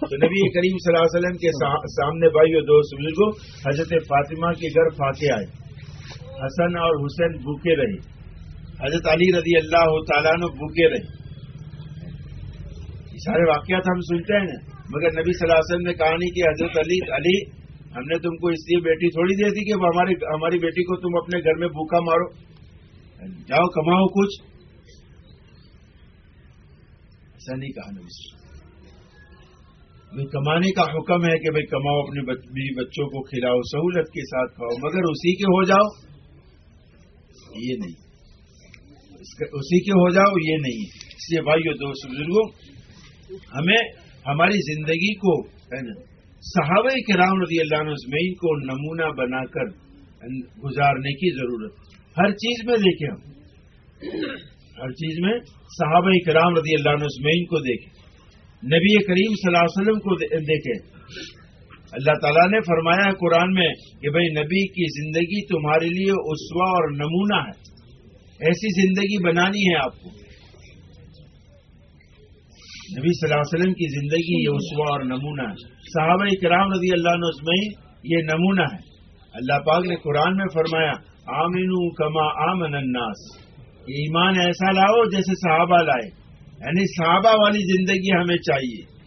تو نبی کریم صلی اللہ علیہ وسلم کے سامنے بھائی اور دوست بزرگوں، حضرت فاطمہ کے گھر فاقے آئے۔ حسن اور حسین بھوکے رہے۔ حضرت علی رضی اللہ تعالیٰ نے بھوکے رہے۔ سارے واقعات ہم سنتے ہیں۔ مگر نبی صلی اللہ علیہ وسلم نے کہا نہیں کہ حضرت علی علی، ہم نے تم کو اس لیے بیٹی تھوڑی دے دی کہ ہماری ہماری بیٹی کو تم اپنے گھر میں بھوکا مارو۔ جاؤ کماؤ کچھ۔ ایسا نہیں کہا نبی کمانے کا حکم ہے کہ بھائی کماؤ اپنے بچوں کو کھلاؤ، سہولت کے ساتھ کھاؤ، مگر اسی کے ہو جاؤ، یہ نہیں۔ اسی کے ہو جاؤ، یہ نہیں۔ اس لیے بھائی دوست بزرگوں ہمیں ہماری زندگی کو صحابہ کرام رضی اللہ عنہ کو نمونہ بنا کر گزارنے کی ضرورت ہر چیز میں دیکھیں ہم۔ ہر چیز میں صحابہ کرام رضی اللہ عنہ کو دیکھیں۔ نبی کریم صلی اللہ علیہ وسلم کو دیکھیں۔ اللہ تعالیٰ نے فرمایا قرآن میں کہ بھائی نبی کی زندگی تمہارے لیے اسوا اور نمونہ ہے۔ ایسی زندگی بنانی ہے آپ کو۔ نبی صلی اللہ علیہ وسلم کی زندگی یہ اسوا اور نمونہ ہے۔ صحابہ کرام رضی اللہ عنہ عثمین یہ نمونہ ہے۔ اللہ پاک نے قرآن میں فرمایا آمین کما آمن الناس۔ یہ ایمان ایسا لاؤ جیسے صحابہ لائے۔ یعنی صحابہ والی زندگی ہمیں چاہیے۔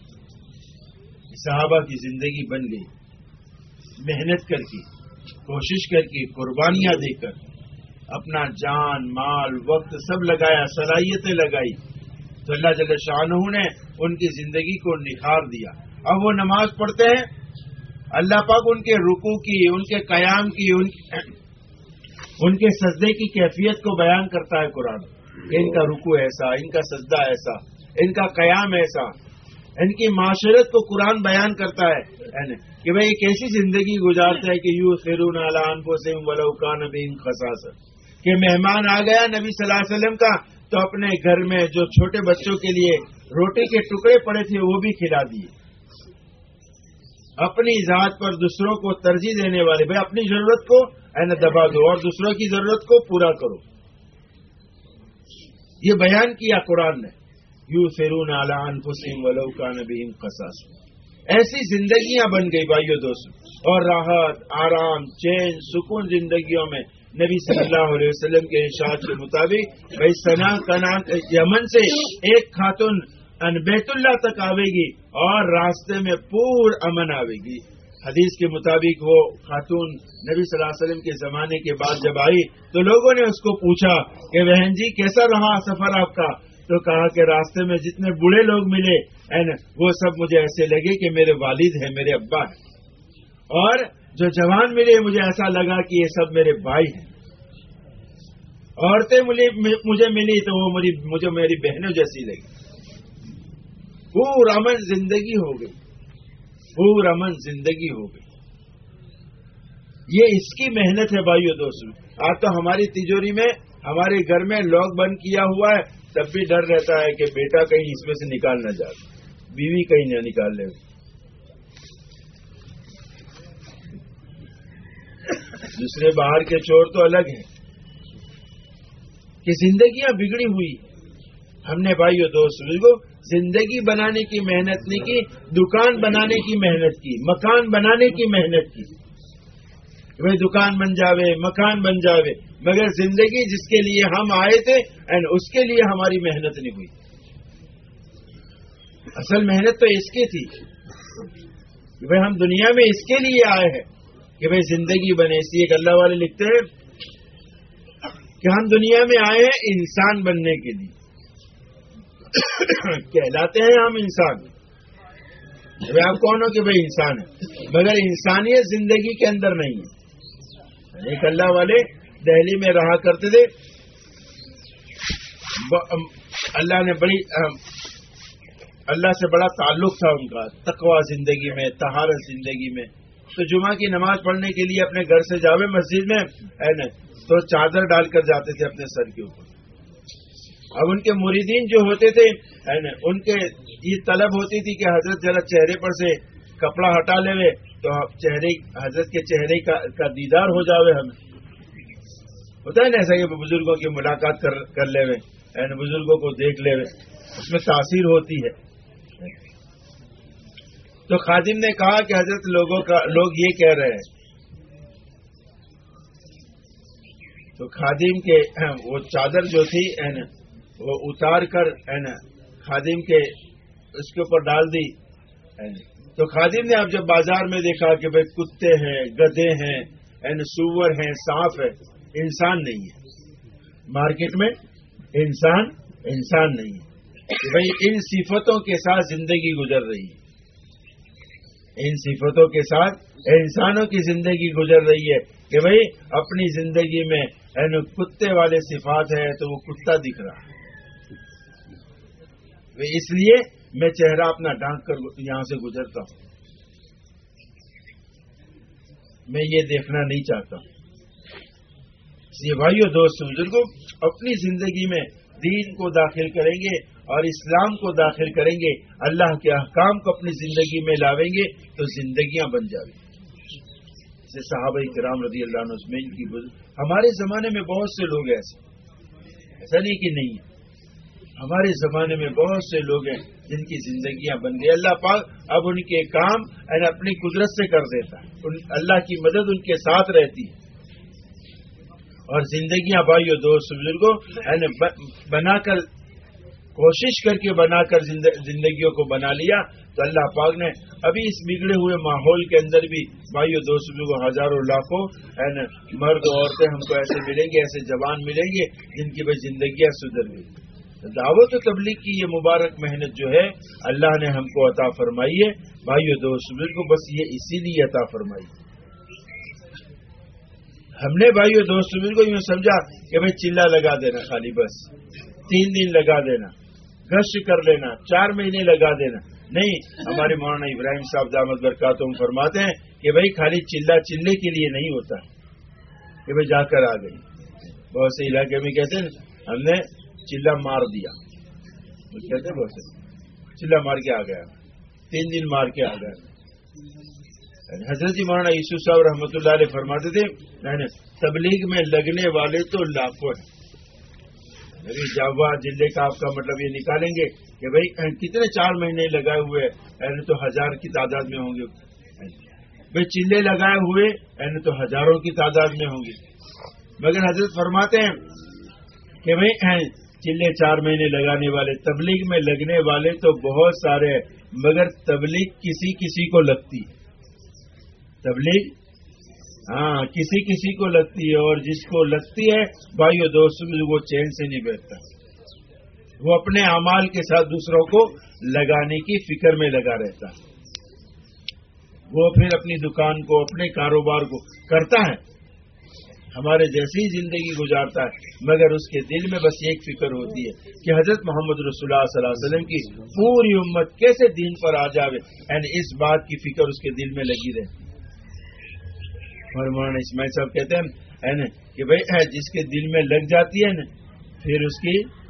صحابہ کی زندگی بن گئی۔ محنت کر کے کوشش کر کے قربانیاں دے کر۔ اپنا جان مال وقت سب لگایا صلاحیتیں لگائی۔ تو اللہ جل شاہ نے ان کی زندگی کو نکھار دیا۔ اب وہ نماز پڑھتے ہیں۔ اللہ پاک ان کے رکو کی، ان کے قیام کی، ان ان کے سجدے کی کیفیت کو بیان کرتا ہے قرآن۔ ان کا رکو ایسا، ان کا سجدہ ایسا، ان کا قیام ایسا۔ ان کی معاشرت کو قرآن بیان کرتا ہے۔ کہ بھائی ایک ایسی زندگی گزارتا ہے کہ یو خیرون علان کو سم ولوکان بین خساس کہ مہمان آ گیا نبی صلی اللہ علیہ وسلم کا۔ تو اپنے گھر میں جو چھوٹے بچوں کے لیے روٹی کے ٹکڑے پڑے تھے، وہ بھی کھلا دیے۔ اپنی ذات پر دوسروں کو ترجیح دینے والے، بھائی، اپنی ضرورت کو این دبا دو، اور دوسروں کی ضرورت کو پورا کرو۔ یہ بیان کیا قرآن نے۔ یو سیرون علان فسیم ولو کا نبی قصاص۔ ایسی زندگیاں بن گئی بھائیو دوست اور راحت، آرام، چین، سکون زندگیوں میں نبی صلی اللہ علیہ وسلم کے ارشاد کے مطابق، بھائی سنا کنان یمن سے ایک خاتون ان بیت اللہ تک آئے گی اور راستے میں پور امن آئے گی۔ حدیث کے مطابق وہ خاتون نبی صلی اللہ علیہ وسلم کے زمانے کے بعد جب آئی تو لوگوں نے اس کو پوچھا کہ بہن جی کیسا رہا سفر آپ کا؟ تو کہا کہ راستے میں جتنے بوڑھے لوگ ملے وہ سب مجھے ایسے لگے کہ میرے والد ہیں، میرے ابا ہیں۔ اور جو جوان ملے، مجھے ایسا لگا کہ یہ سب میرے بھائی ہیں۔ عورتیں مجھے ملی تو وہ مجھے میری بہنوں جیسی لگی۔ پور امن زندگی ہو گئی۔ پور امن زندگی ہو گئی۔ یہ اس کی محنت ہے بھائیو دوستوں آج تو ہماری تجوری میں، ہمارے گھر میں لاک بند کیا ہوا ہے، تب بھی ڈر رہتا ہے کہ بیٹا کہیں اس میں سے نکال نہ جائے۔ بیوی کہیں نہ نکال لے۔ دوسرے باہر کے چور تو الگ ہیں۔ کہ زندگیاں بگڑی ہوئی۔ ہم نے بھائی اور دوست کو زندگی بنانے کی محنت نہیں کی، دکان بنانے کی محنت کی، مکان بنانے کی محنت کی۔ وہ دکان بن جاوے، مکان بن جاوے، مگر زندگی جس کے لیے ہم آئے تھے اینڈ اس کے لیے ہماری محنت نہیں ہوئی۔ اصل محنت تو اس کی تھی۔ کہ ہم دنیا میں اس کے لیے آئے ہیں۔ کہ بھائی زندگی بنے، اس لیے اللہ والے لکھتے ہیں کہ ہم دنیا میں آئے ہیں انسان بننے کے لیے۔ کہلاتے ہیں ہم انسان۔ آپ کون ہو کہ بھائی انسان ہے مگر انسانیت زندگی کے اندر نہیں ہے۔ یعنی ایک اللہ والے دہلی میں رہا کرتے تھے۔ اللہ نے بڑی اللہ سے بڑا تعلق تھا ان کا۔ تقوا زندگی میں تہارت زندگی میں۔ تو جمعہ کی نماز پڑھنے کے لیے اپنے گھر سے جاوے مسجد میں؟ تو چادر ڈال کر جاتے تھے اپنے سر کے اوپر۔ اب ان کے مریدین جو ہوتے تھے ان کے یہ طلب ہوتی تھی کہ حضرت ذرا چہرے پر سے کپڑا ہٹا لے تو چہرے، حضرت کے چہرے کا دیدار ہو جاوے ہمیں۔ ہوتا ہے نا ایسا کہ بزرگوں کی ملاقات کر لے بزرگوں کو دیکھ لے اس میں تاثیر ہوتی ہے۔ تو خادم نے کہا کہ حضرت لوگوں کا لوگ یہ کہہ رہے ہیں۔ تو خادم کے وہ چادر جو تھی وہ اتار کر خادم کے اس کے اوپر ڈال دی۔ تو خادم نے اب جب بازار میں دیکھا کہ بھائی کتے ہیں، گدے ہیں سور ہیں، سانپ ہے انسان نہیں ہے۔ مارکیٹ میں انسان انسان نہیں ہے۔ بھائی ان صفتوں کے ساتھ زندگی گزر رہی ہے۔ ان صفتوں کے ساتھ انسانوں کی زندگی گزر رہی ہے کہ بھائی اپنی زندگی میں یعنی کتے والے صفات ہے تو وہ کتا دکھ رہا ہے۔ اس لیے میں چہرہ اپنا ڈھانک کر یہاں سے گزرتا ہوں۔ میں یہ دیکھنا نہیں چاہتا۔ ہوں یہ بھائیو دوست بزرگوں اپنی زندگی میں دین کو داخل کریں گے اور اسلام کو داخل کریں گے، اللہ کے احکام کو اپنی زندگی میں لاویں گے تو زندگیاں بن جائیں گی۔ صحابہ کرام رضی اللہ عنہ کی ہمارے زمانے میں بہت سے لوگ ایسے ایسا نہیں کہ نہیں ہے۔ ہمارے زمانے میں بہت سے لوگ ہیں جن کی زندگیاں بن گئی۔ اللہ پاک اب ان کے کام اپنی قدرت سے کر دیتا ہے۔ اللہ کی مدد ان کے ساتھ رہتی ہے۔ اور زندگیاں بھائیو، دوست بزرگوں یعنی بنا کر کوشش کر کے بنا کر زندگیوں کو بنا لیا تو اللہ پاک نے ابھی اس بگڑے ہوئے ماحول کے اندر بھی بھائیو دوست بزرگوں ہزاروں لاکھوں مرد عورتیں ہم کو ایسے ملیں گے، ایسے جوان ملیں گے جن کی بھائی زندگیاں سدھر گئی۔ دعوت و تبلیغ کی یہ مبارک محنت جو ہے اللہ نے ہم کو عطا فرمائی ہے۔ بھائیو دوست بزرگوں، بس یہ اسی لیے عطا فرمائی۔ ہم نے بھائیو دوست کو یوں سمجھا کہ بھائی چلا لگا دینا خالی بس، تین دن لگا دینا۔ گشت کر لینا، چار مہینے لگا دینا۔ نہیں، ہمارے مولانا ابراہیم صاحب دامد برکاتم فرماتے ہیں کہ بھائی خالی چلہ چلنے کے لیے نہیں ہوتا، کہ بھائی جا کر آ گئی۔ بہت سے علاقے میں کہتے ہیں، ہم نے چلا مار دیا۔ کہتے ہیں بہت سے۔ چلا مار کے آ گیا۔ تین دن مار کے آ گیا۔ حضرت مولانا یسو صاحب رحمۃ اللہ علیہ فرماتے تھے تبلیغ میں لگنے والے تو لاکھوں ہیں۔ یعنی جاوا جلے کا آپ کا مطلب یہ نکالیں گے کہ بھائی کتنے چار مہینے لگائے ہوئے ایسے یعنی تو ہزار کی تعداد میں ہوں گے۔ بھائی، چلے لگائے ہوئے ایسے تو ہزاروں کی تعداد میں ہوں گے۔ مگر حضرت فرماتے ہیں کہ بھائی چلے چار مہینے لگانے والے، تبلیغ میں لگنے والے تو بہت سارے ہیں، مگر تبلیغ کسی کسی کو لگتی۔ تبلیغ ہاں کسی کسی کو لگتی ہے اور جس کو لگتی ہے، بھائی دوست وہ چین سے نہیں بیٹھتا۔ وہ اپنے اعمال کے ساتھ دوسروں کو لگانے کی فکر میں لگا رہتا۔ وہ پھر اپنی دکان کو، اپنے کاروبار کو کرتا ہے۔ ہمارے جیسی زندگی گزارتا ہے، مگر اس کے دل میں بس ایک فکر ہوتی ہے کہ حضرت محمد رسول اللہ صلی اللہ علیہ وسلم کی پوری امت کیسے دین پر آ جاوے۔ اینڈ اس بات کی فکر اس کے دل میں لگی رہے اور مولانا اسماعیل صاحب کہتے ہیں نا، کہ بھائی جس کے دل میں لگ جاتی ہے نا، پھر اس کی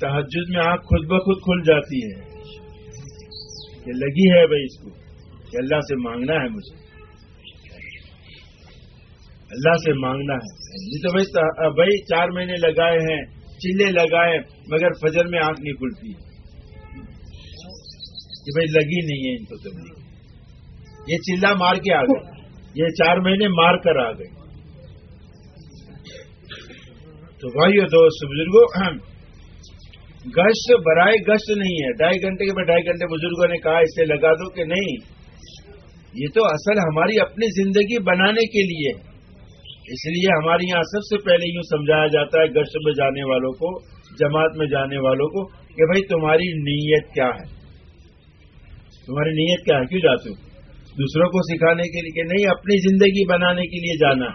تحجد میں آنکھ خود بخود کھل جاتی ہے۔ کہ لگی ہے بھائی اس کو، کہ اللہ سے مانگنا ہے مجھے۔ اللہ سے مانگنا ہے۔ یہ تو بھائی بھائی، چار مہینے لگائے ہیں چلے لگائے مگر فجر میں آنکھ نہیں کھلتی۔ کہ بھائی، لگی نہیں ہے ان کو تبلیغ یہ چلا مار کے آ گئے۔ یہ چار مہینے مار کر آ گئے۔ تو بھائی دوست بزرگوں گشت برائے گشت نہیں ہے۔ ڈھائی گھنٹے کے بعد ڈھائی گھنٹے بزرگوں نے کہا، اسے لگا دو کہ نہیں، یہ تو اصل ہماری اپنی زندگی بنانے کے لیے۔ اس لیے ہمارے یہاں سب سے پہلے یوں سمجھایا جاتا ہے گشت میں جانے والوں کو، جماعت میں جانے والوں کو، کہ بھائی تمہاری نیت کیا ہے؟ تمہاری نیت کیا ہے؟ کیوں جاتے ہو؟ دوسروں کو سکھانے کے لیے کہ نہیں، اپنی زندگی بنانے کے لیے جانا۔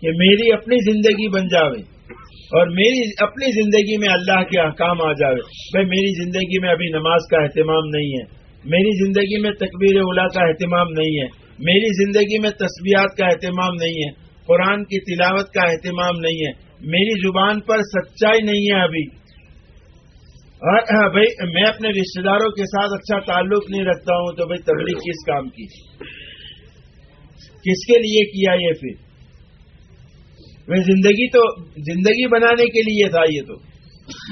کہ میری اپنی زندگی بن جاوے اور میری اپنی زندگی میں اللہ کے احکام آ جاوے۔ بھائی، میری زندگی میں ابھی نماز کا اہتمام نہیں ہے۔ میری زندگی میں تکبیر اولا کا اہتمام نہیں ہے۔ میری زندگی میں تصویرات کا اہتمام نہیں ہے۔ قرآن کی تلاوت کا اہتمام نہیں ہے۔ میری زبان پر سچائی نہیں ہے ابھی۔ بھائی میں اپنے رشتے داروں کے ساتھ اچھا تعلق نہیں رکھتا ہوں تو بھائی تبلیغ کس کام کی کس کے لیے کیا یہ پھر؟ میں زندگی تو زندگی بنانے کے لیے تھا یہ تو۔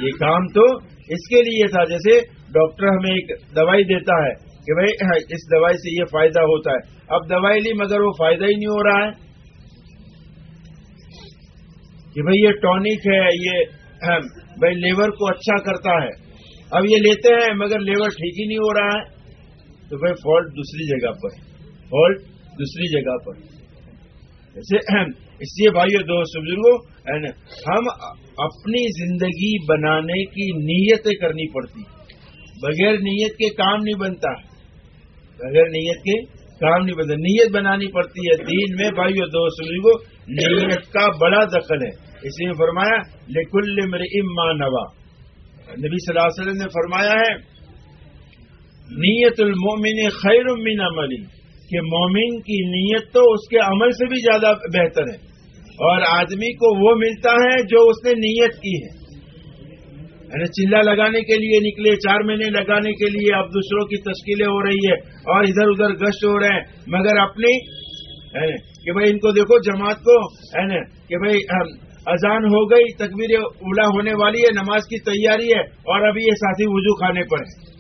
یہ کام تو اس کے لیے تھا۔ جیسے ڈاکٹر ہمیں ایک دوائی دیتا ہے کہ بھائی ہاں، اس دوائی سے یہ فائدہ ہوتا ہے۔ اب دوائی لی مگر وہ فائدہ ہی نہیں ہو رہا ہے۔ کہ بھائی یہ ٹونک ہے یہ ہاں، بھائی لیور کو اچھا کرتا ہے۔ اب یہ لیتے ہیں، مگر لیور ٹھیک ہی نہیں ہو رہا ہے۔ تو بھائی فالٹ دوسری جگہ پر۔ فالٹ دوسری جگہ پر۔ اس لیے بھائی دوست بزرگوں ہم اپنی زندگی بنانے کی نیتیں کرنی پڑتی۔ بغیر نیت کے کام نہیں بنتا۔ بغیر نیت کے کام نہیں بنتا۔ نیت بنانی پڑتی ہے دین میں۔ بھائی دوست بزرگوں نیت کا بڑا دخل ہے۔ اس لیے فرمایا لکل میرے اما نوا نبی صلی اللہ علیہ وسلم نے فرمایا ہے، نیت المومن خیر من عملی کہ مومن کی نیت تو اس کے عمل سے بھی زیادہ بہتر ہے۔ اور آدمی کو وہ ملتا ہے جو اس نے نیت کی ہے۔ یعنی چلا لگانے کے لیے نکلے، چار مہینے لگانے کے لیے اب دوسروں کی تشکیلیں ہو رہی ہے اور ادھر ادھر گشت ہو رہے ہیں۔ مگر اپنی یعنی کہ بھائی ان کو دیکھو، جماعت کو ہے نا کہ بھائی اذان ہو گئی، تکبیر اولا ہونے والی ہے، نماز کی تیاری ہے اور ابھی یہ ساتھی وضو کھانے پر ہے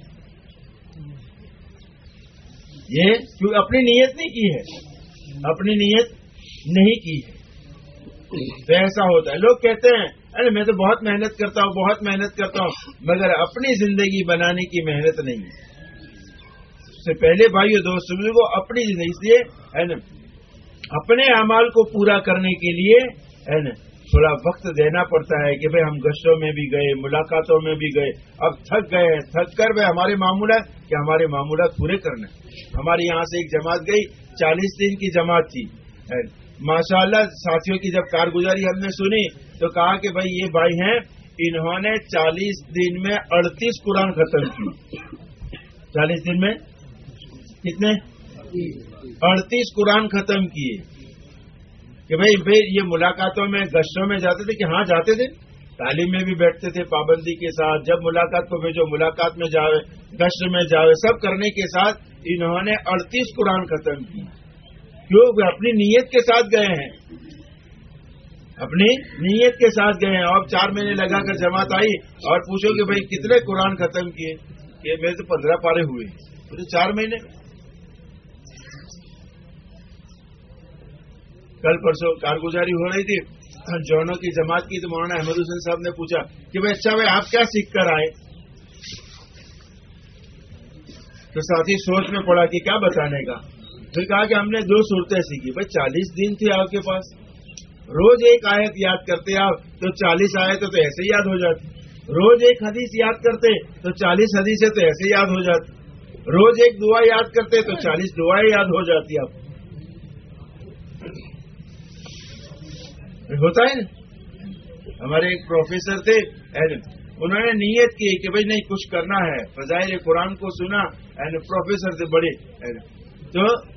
یہ کیوں اپنی نیت نہیں کی ہے؟ اپنی نیت نہیں کی ہے۔ تو ایسا ہوتا ہے۔ لوگ کہتے ہیں، ارے میں تو بہت محنت کرتا ہوں، بہت محنت کرتا ہوں، مگر اپنی زندگی بنانے کی محنت نہیں ہے۔ اس سے پہلے بھائی دوست کو اپنی زندگی، اس لیے، ہے نا، اپنے اعمال کو پورا کرنے کے لیے، ہے نا تھوڑا وقت دینا پڑتا ہے کہ بھائی ہم گشتوں میں بھی گئے، ملاقاتوں میں بھی گئے۔ اب تھک گئے تھک کر بھائی ہمارے معمولات کہ ہمارے معمولات پورے کرنا ہمارے یہاں سے ایک جماعت گئی، چالیس دن کی جماعت تھی۔ ماشاء اللہ ساتھیوں کی جب کارگزاری ہم نے سنی تو کہا کہ بھائی یہ بھائی ہیں، انہوں نے چالیس دن میں اڑتیس قرآن ختم کی۔ چالیس دن میں کتنے؟ اڑتیس قرآن ختم کیے۔ کہ بھائی یہ ملاقاتوں میں، گشتوں میں جاتے تھے کہ ہاں جاتے تھے؟ تعلیم میں بھی بیٹھتے تھے پابندی کے ساتھ، جب ملاقات کو بھیجو، ملاقات میں جاوے، گشت میں جاوے، سب کرنے کے ساتھ انہوں نے اڑتیس قرآن ختم کی۔ کیوں اپنی نیت کے ساتھ گئے ہیں۔ اپنی نیت کے ساتھ گئے ہیں۔ اور چار مہینے لگا کر جماعت آئی اور پوچھو کہ بھائی کتنے قرآن ختم کیے؟ کہ میرے تو پندرہ پارے ہوئے۔ چار مہینے کل پرسوں کارگزاری ہو رہی تھی۔ جونوں کی جماعت کی تو مولانا احمد حسین صاحب نے پوچھا کہ بھائی اچھا بھائی آپ کیا سیکھ کر آئے؟ تو ساتھی سوچ میں پڑا کہ کیا بتانے کا۔ پھر کہا کہ ہم نے دو صورتیں سیکھی۔ بھائی چالیس دن تھے آپ کے پاس۔ روز ایک آیت یاد کرتے آپ تو چالیس آئے تو ایسے ہی یاد ہو جاتی۔ روز ایک حدیث یاد کرتے تو چالیس حدیثیں تو ایسے یاد ہو جاتی۔ روز ایک دعا یاد کرتے تو چالیس دعائیں یاد ہو جاتی آپ۔ ہوتا ہے نا؟ ہمارے ایک پروفیسر تھے انہوں نے نیت کی کہ بھائی نہیں، کچھ کرنا ہے۔ فضائل قرآن کو سنا پروفیسر تھے بڑے تو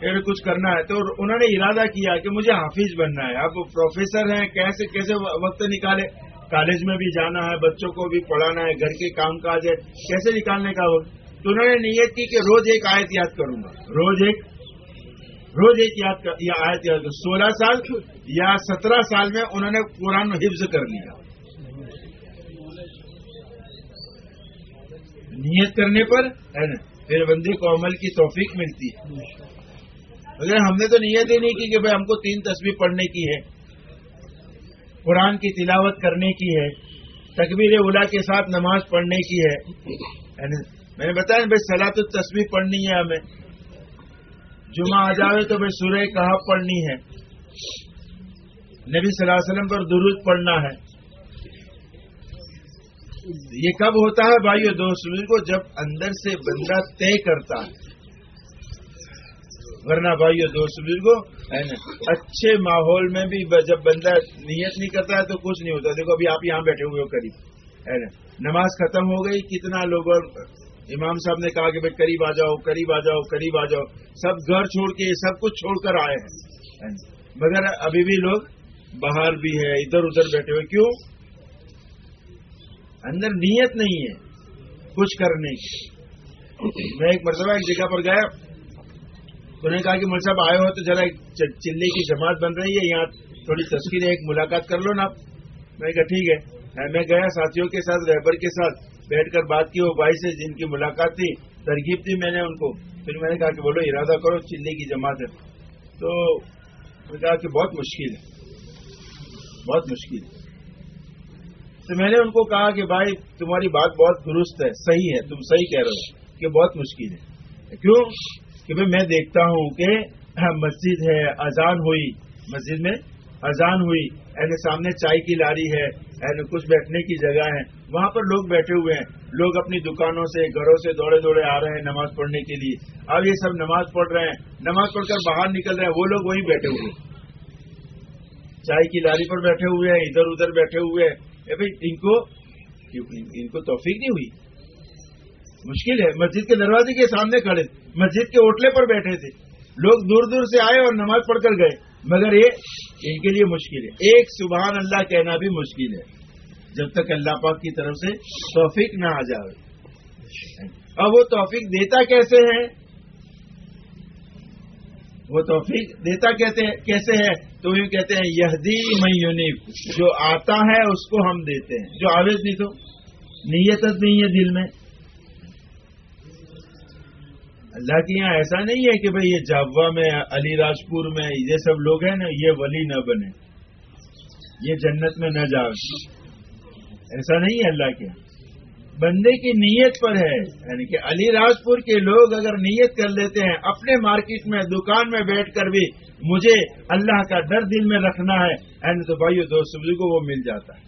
کچھ کرنا ہے۔ تو انہوں نے ارادہ کیا کہ مجھے حافظ بننا ہے۔ اب پروفیسر ہیں، کیسے کیسے وقت نکالے؟ کالج میں بھی جانا ہے، بچوں کو بھی پڑھانا ہے، گھر کے کام کاج ہے، کیسے نکالنے کا وقت؟ تو انہوں نے نیت کی کہ روز ایک آیت یاد کروں گا۔ روز ایک روز ایک یاد آیت یاد سولہ سال یا سترہ سال میں انہوں نے قرآن حفظ کر لیا۔ نیت کرنے پر ہے نا پھر بندی کو عمل کی توفیق ملتی ہے۔ اگر ہم نے تو نیت ہی نہیں کی کہ بھائی ہم کو تین تصویر پڑھنے کی ہے قرآن کی تلاوت کرنے کی ہے تکبیر اولا کے ساتھ نماز پڑھنے کی ہے۔ میں نے بتایا بھائی سلاۃ تصویر پڑھنی ہے ہمیں۔ جمعہ آ جاوے تو بھائی سورہ کہاں پڑھنی ہے۔ نبی صلی اللہ علیہ وسلم پر درود پڑھنا ہے۔ یہ کب ہوتا ہے بھائیو دوست کو جب اندر سے بندہ طے کرتا ہے۔ ورنہ بھائیو دوست کو اچھے ماحول میں بھی جب بندہ نیت نہیں کرتا ہے تو کچھ نہیں ہوتا۔ دیکھو، ابھی آپ یہاں بیٹھے ہوئے ہو قریب۔ ہے نا؟ نماز ختم ہو گئی، کتنا لوگوں امام صاحب نے کہا کہ بھائی قریب آ جاؤ، قریب آ جاؤ، قریب آ جاؤ۔ سب گھر چھوڑ کے، سب کچھ چھوڑ کر آئے ہیں۔ مگر ابھی بھی لوگ باہر بھی ہے ادھر ادھر بیٹھے ہوئے۔ کیوں؟ اندر نیت نہیں ہے، کچھ کرنے کی میں ایک مرتبہ ایک جگہ پر گیا۔ تو نے کہا کہ مل صاحب آئے ہو تو ذرا چلے کی جماعت بن رہی ہے، یہاں تھوڑی تصویر ایک ملاقات کر لو نا میں کہا ٹھیک ہے۔ میں گیا ساتھیوں کے ساتھ رہبر کے ساتھ۔ بیٹھ کر بات کی، وہ بھائی سے جن کی ملاقات تھی، ترغیب تھی میں نے ان کو۔ پھر میں نے کہا کہ بولو، ارادہ کرو، چلے کی جماعت ہے۔ تو میں کہا کہ بہت مشکل ہے۔ بہت مشکل ہے۔ تو میں نے ان کو کہا کہ بھائی، تمہاری بات بہت درست ہے، صحیح ہے، تم صحیح کہہ رہے ہو کہ بہت مشکل ہے۔ کیوں؟ کہ میں دیکھتا ہوں کہ مسجد ہے، اذان ہوئی۔ مسجد میں اذان ہوئی۔ یعنی سامنے چائے کی لاری ہے یعنی کچھ بیٹھنے کی جگہ ہے وہاں پر لوگ بیٹھے ہوئے ہیں۔ لوگ اپنی دکانوں سے، گھروں سے دوڑے دوڑے آ رہے ہیں نماز پڑھنے کے لیے۔ اب یہ سب نماز پڑھ رہے ہیں۔ نماز پڑھ کر باہر نکل رہے ہیں۔ وہ لوگ وہیں بیٹھے ہوئے ہیں۔ چائے کی لاری پر بیٹھے ہوئے ہیں، ادھر ادھر بیٹھے ہوئے ہیں۔ بھائی، ان کو ان کو توفیق نہیں ہوئی؟ مشکل ہے۔ مسجد کے دروازے کے سامنے کھڑے۔ مسجد کے اوٹلے پر بیٹھے تھے۔ لوگ دور دور سے آئے اور نماز پڑھ کر گئے۔ مگر یہ ان کے لیے مشکل ہے۔ ایک سبحان اللہ کہنا بھی مشکل ہے۔ جب تک اللہ پاک کی طرف سے توفیق نہ آ جائے۔ اب وہ توفیق دیتا کیسے ہیں وہ توفیق دیتا کہتے ہیں کیسے ہے؟ تو یوں کہتے ہیں، یہدی میں جو آتا ہے اس کو ہم دیتے ہیں۔ جو آویز نہیں تو؟ نیت نہیں ہے دل میں۔ اللہ کے یہاں ایسا نہیں ہے کہ بھئی یہ جاوا میں، علی راجپور میں، یہ سب لوگ ہیں نا، یہ ولی نہ بنے۔ یہ جنت میں نہ جاؤ ایسا نہیں ہے اللہ کے۔ بندے کی نیت پر ہے۔ یعنی کہ علی راجپور کے لوگ اگر نیت کر لیتے ہیں، اپنے مارکیٹ میں، دکان میں بیٹھ کر بھی مجھے اللہ کا ڈر دل میں رکھنا ہے اینڈ تو بھائی دوست کو وہ مل جاتا ہے۔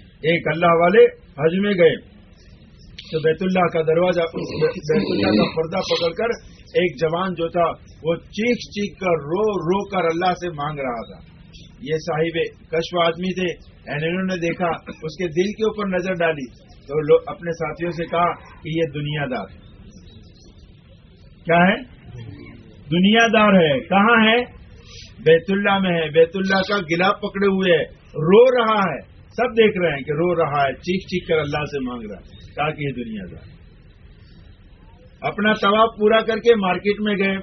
ایک اللہ والے حج میں گئے۔ تو بیت اللہ کا دروازہ، بیت اللہ کا پردہ پکڑ کر ایک جوان جو تھا، وہ چیخ چیخ کر، رو رو کر اللہ سے مانگ رہا تھا۔ یہ صاحب کشف آدمی تھے انہوں نے دیکھا، اس کے دل کے اوپر نظر ڈالی تو اپنے ساتھیوں سے کہا کہ یہ دنیا دار کیا ہے؟ دنیا دار ہے۔ کہاں ہے؟ بیت اللہ میں ہے۔ بیت اللہ کا گلاب پکڑے ہوئے ہے۔ رو رہا ہے۔ سب دیکھ رہے ہیں کہ رو رہا ہے۔ چیخ چیخ کر اللہ سے مانگ رہا ہے۔ کہا کہ یہ دنیا دار اپنا طواف پورا کر کے مارکیٹ میں گئے۔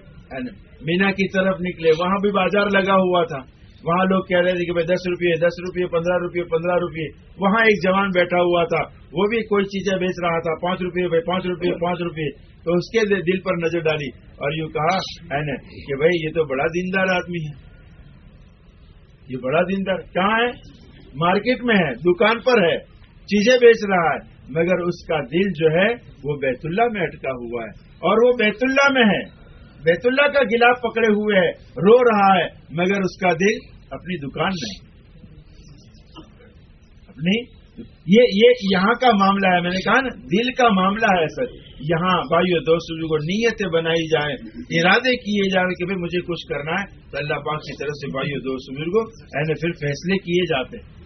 مینا کی طرف نکلے۔ وہاں بھی بازار لگا ہوا تھا۔ وہاں لوگ کہہ رہے تھے کہ بھائی دس روپئے دس روپئے پندرہ روپئے پندرہ روپئے وہاں ایک جوان بیٹھا ہوا تھا، وہ بھی کوئی چیزیں بیچ رہا تھا، پانچ روپئے بھائی پانچ روپئے پانچ روپئے تو اس کے دل پر نظر ڈالی۔ اور یوں کہا ہے نا کہ بھائی یہ تو بڑا دیندار آدمی ہے۔ یہ بڑا دیندار کہاں ہے؟ مارکیٹ میں ہے، دکان پر ہے، چیزیں بیچ رہا ہے۔ مگر اس کا دل جو ہے، وہ بیت اللہ میں اٹکا ہوا ہے۔ اور وہ بیت اللہ میں ہے۔ بیت اللہ کا گلاف پکڑے ہوئے ہے، رو رہا ہے، مگر اس کا دل اپنی دکان میں۔ اپنی۔ یہ یہ یہاں کا معاملہ ہے۔ میں نے کہا نا، دل کا معاملہ ہے سر۔ یہاں بھائیو دوستوں کو نیتیں بنائی جائیں، ارادے کیے جائیں کہ بھائی مجھے کچھ کرنا ہے۔ تو اللہ پاک کی طرف سے بھائیو، دوست بزرگوں ایسے پھر فیصلے کیے جاتے ہیں۔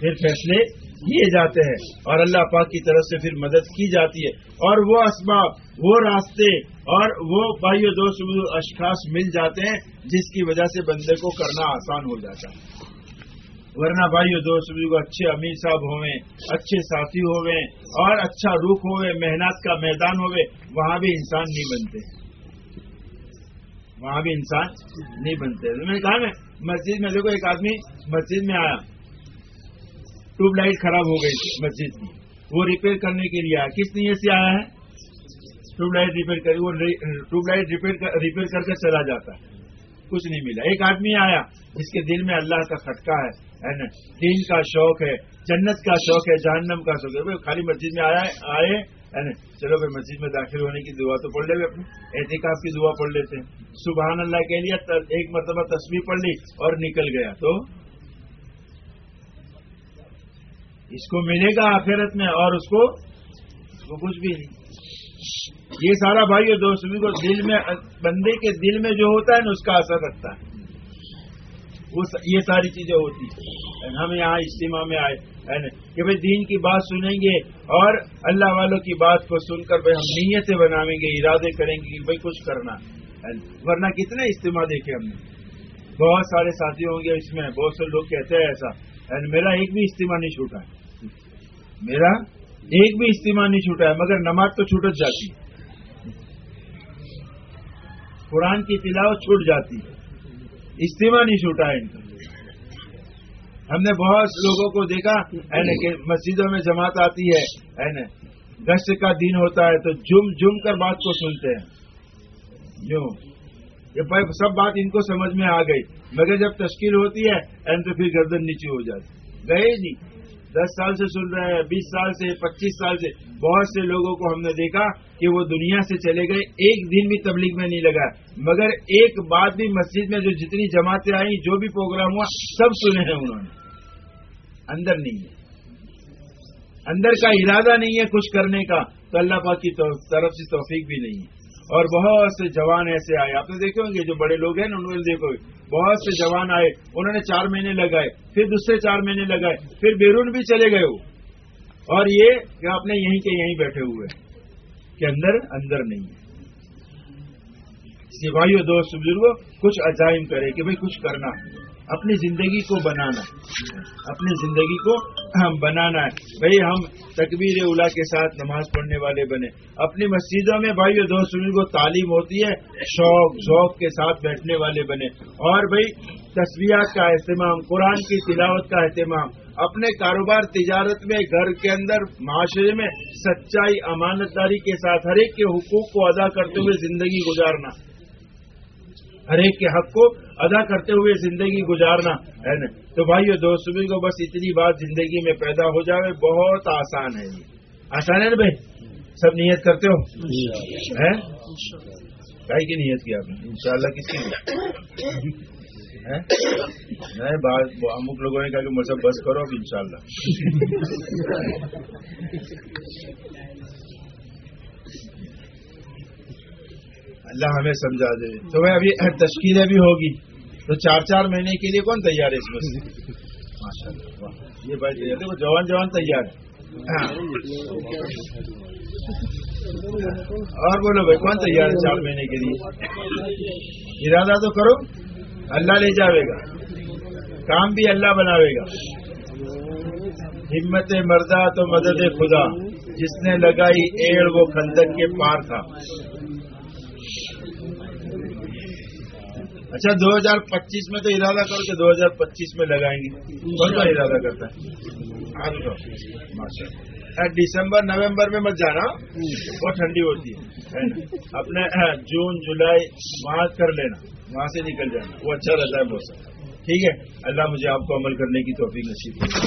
پھر فیصلے کیے جاتے ہیں اور اللہ پاک کی طرف سے پھر مدد کی جاتی ہے۔ اور وہ اسباب، وہ راستے اور وہ بھائی دوست اشخاص مل جاتے ہیں جس کی وجہ سے بندے کو کرنا آسان ہو جاتا ہے۔ ورنہ بھائی دوست کو اچھے امیر صاحب ہوئے، اچھے ساتھی ہوئے اور اچھا روخ ہوئے، محنت کا میدان ہوئے، وہاں بھی انسان نہیں بنتے۔ وہاں بھی انسان نہیں بنتے۔ میں نے کہا نا، مسجد میں دیکھو ایک آدمی مسجد میں آیا۔ ٹیوب لائٹ خراب ہو گئی مسجد کی۔ وہ ریپیئر کرنے کے لیے آیا۔ کس نیت سے آیا ہے؟ ٹیوب لائٹ ریپیئر کر وہ ٹیوب لائٹ ریپیئر کر کے چلا جاتا ہے۔ کچھ نہیں ملا۔ ایک آدمی آیا جس کے دل میں اللہ کا کھٹکا ہے نا؟ دین کا شوق ہے، جنت کا شوق ہے، جہنم کا شوق ہے۔ خالی مسجد میں آیا آئے، ہے نا؟ چلو بھائی مسجد میں داخل ہونے کی دعا تو پڑھ لے۔ اپنی احتکاب کی دعا پڑھ لیتے ہیں۔ سبحان اللہ کے لیے ایک مرتبہ تصویر پڑھ لی اور نکل گیا۔ تو اس کو ملے گا آخرت میں اور اس کو اس کو کچھ بھی نہیں۔ یہ سارا بھائی اور دوست کو دل میں بندے کے دل میں جو ہوتا ہے نا، اس کا اثر رکھتا ہے۔ یہ ساری چیزیں ہوتی ہیں۔ ہم یہاں اجتماع میں آئے۔ ہے نا؟ کہ بھائی دین کی بات سنیں گے اور اللہ والوں کی بات کو سن کر بھائی ہم نیتیں بناویں گے، ارادے کریں گے کہ بھائی کچھ کرنا۔ ورنہ کتنے اجتماع دیکھے ہم نے۔ بہت سارے ساتھی ہوں گے اس میں، بہت سے لوگ کہتے ہیں ایسا۔ میرا ایک بھی اجتماع نہیں چھوٹا۔ ہے میرا ایک بھی اجتماع نہیں چھوٹا ہے، مگر نماز تو چھوٹ جاتی ہے۔ قرآن کی تلاوت چھوٹ جاتی ہے۔ اجتماع نہیں چھوٹا ہے ان کا۔ ہم نے بہت لوگوں کو دیکھا کہ مسجدوں میں جماعت آتی ہے گشت کا دن ہوتا ہے تو جم جم کر بات کو سنتے ہیں۔ یوں۔ یہ سب بات ان کو سمجھ میں آ گئی۔ مگر جب تشکیل ہوتی ہے تو پھر گردن نیچے ہو جاتی۔ گئے نہیں دس سال سے سن رہے ہیں، بیس سال سے، پچیس سال سے۔ بہت سے لوگوں کو ہم نے دیکھا کہ وہ دنیا سے چلے گئے، ایک دن بھی تبلیغ میں نہیں لگا۔ مگر ایک بات بھی مسجد میں جو جتنی جماعتیں آئیں، جو بھی پروگرام ہوا، سب سنے ہیں انہوں نے۔ اندر نہیں ہے۔ اندر کا ارادہ نہیں ہے کچھ کرنے کا، تو اللہ پاک کی طرف سے توفیق بھی نہیں ہے۔ اور بہت سے جوان ایسے آئے۔ آپ نے دیکھے ہوں گے جو بڑے لوگ ہیں نا، انہوں نے دیکھو، بہت سے جوان آئے، انہوں نے چار مہینے لگائے، پھر دوسرے چار مہینے لگائے، پھر بیرون بھی چلے گئے وہ۔ اور یہ کہ آپ نے یہیں کے یہیں بیٹھے ہوئے کہ اندر اندر نہیں ہے۔ سپاہیوں دوست بزرگوں کچھ عجائم کرے کہ بھئی کچھ کرنا اپنی زندگی کو بنانا اپنی زندگی کو ہم بنانا ہے۔ بھئی ہم تکبیر اولا کے ساتھ نماز پڑھنے والے بنے۔ اپنی مسجدوں میں بھائی اور دوست کو تعلیم ہوتی ہے۔ شوق، ذوق کے ساتھ بیٹھنے والے بنے۔ اور بھئی تصویرات کا اہتمام، قرآن کی تلاوت کا اہتمام اپنے کاروبار تجارت میں گھر کے اندر معاشرے میں سچائی امانت داری کے ساتھ ہر ایک کے حقوق کو ادا کرتے ہوئے زندگی گزارنا۔ ہر ایک کے حق کو ادا کرتے ہوئے زندگی گزارنا ہے نا؟ تو بھائی دوست کو بس اتنی بات زندگی میں پیدا ہو جائے بہت آسان ہے یہ۔ آسان ہے نا بھائی؟ سب نیت کرتے ہو؟ ہے کی نیت کی آپ نے؟ انشاءاللہ کس کی نیت؟ ہے؟ نہیں بات امک لوگوں نے کہا کہ مطلب بس کرو اب انشاءاللہ۔ اللہ اللہ ہمیں سمجھا دے۔ تو بھائی ابھی تشکیلیں بھی ہوگی۔ تو چار چار مہینے کے لیے کون تیار ہے اس میں سے؟ ماشاء اللہ یہ بھائی تیار دیکھو، جوان جوان تیار ہے ہاں۔ اور بولو بھائی، کون تیار ہے چار مہینے کے لیے؟ ارادہ تو کرو۔ اللہ لے جاوے گا۔ کام بھی اللہ بناوے گا۔ ہمت مردہ تو مدد خدا۔ جس نے لگائی ایڑ وہ خندق کے پار تھا۔ اچھا دو ہزار پچیس میں تو ارادہ کرو کہ دو ہزار پچیس میں لگائیں گے۔ کون کا ارادہ کرتا ہے؟ ہاں، آپ دسمبر، نومبر میں مت جانا۔ بہت ٹھنڈی ہوتی ہے۔ اپنے ہاں، جون، جولائی وہاں کر لینا۔ وہاں سے نکل جانا وہ اچھا رہتا ہے موسم ٹھیک ہے؟ اللہ مجھے آپ کو عمل کرنے کی توفیق نصیب اللہ۔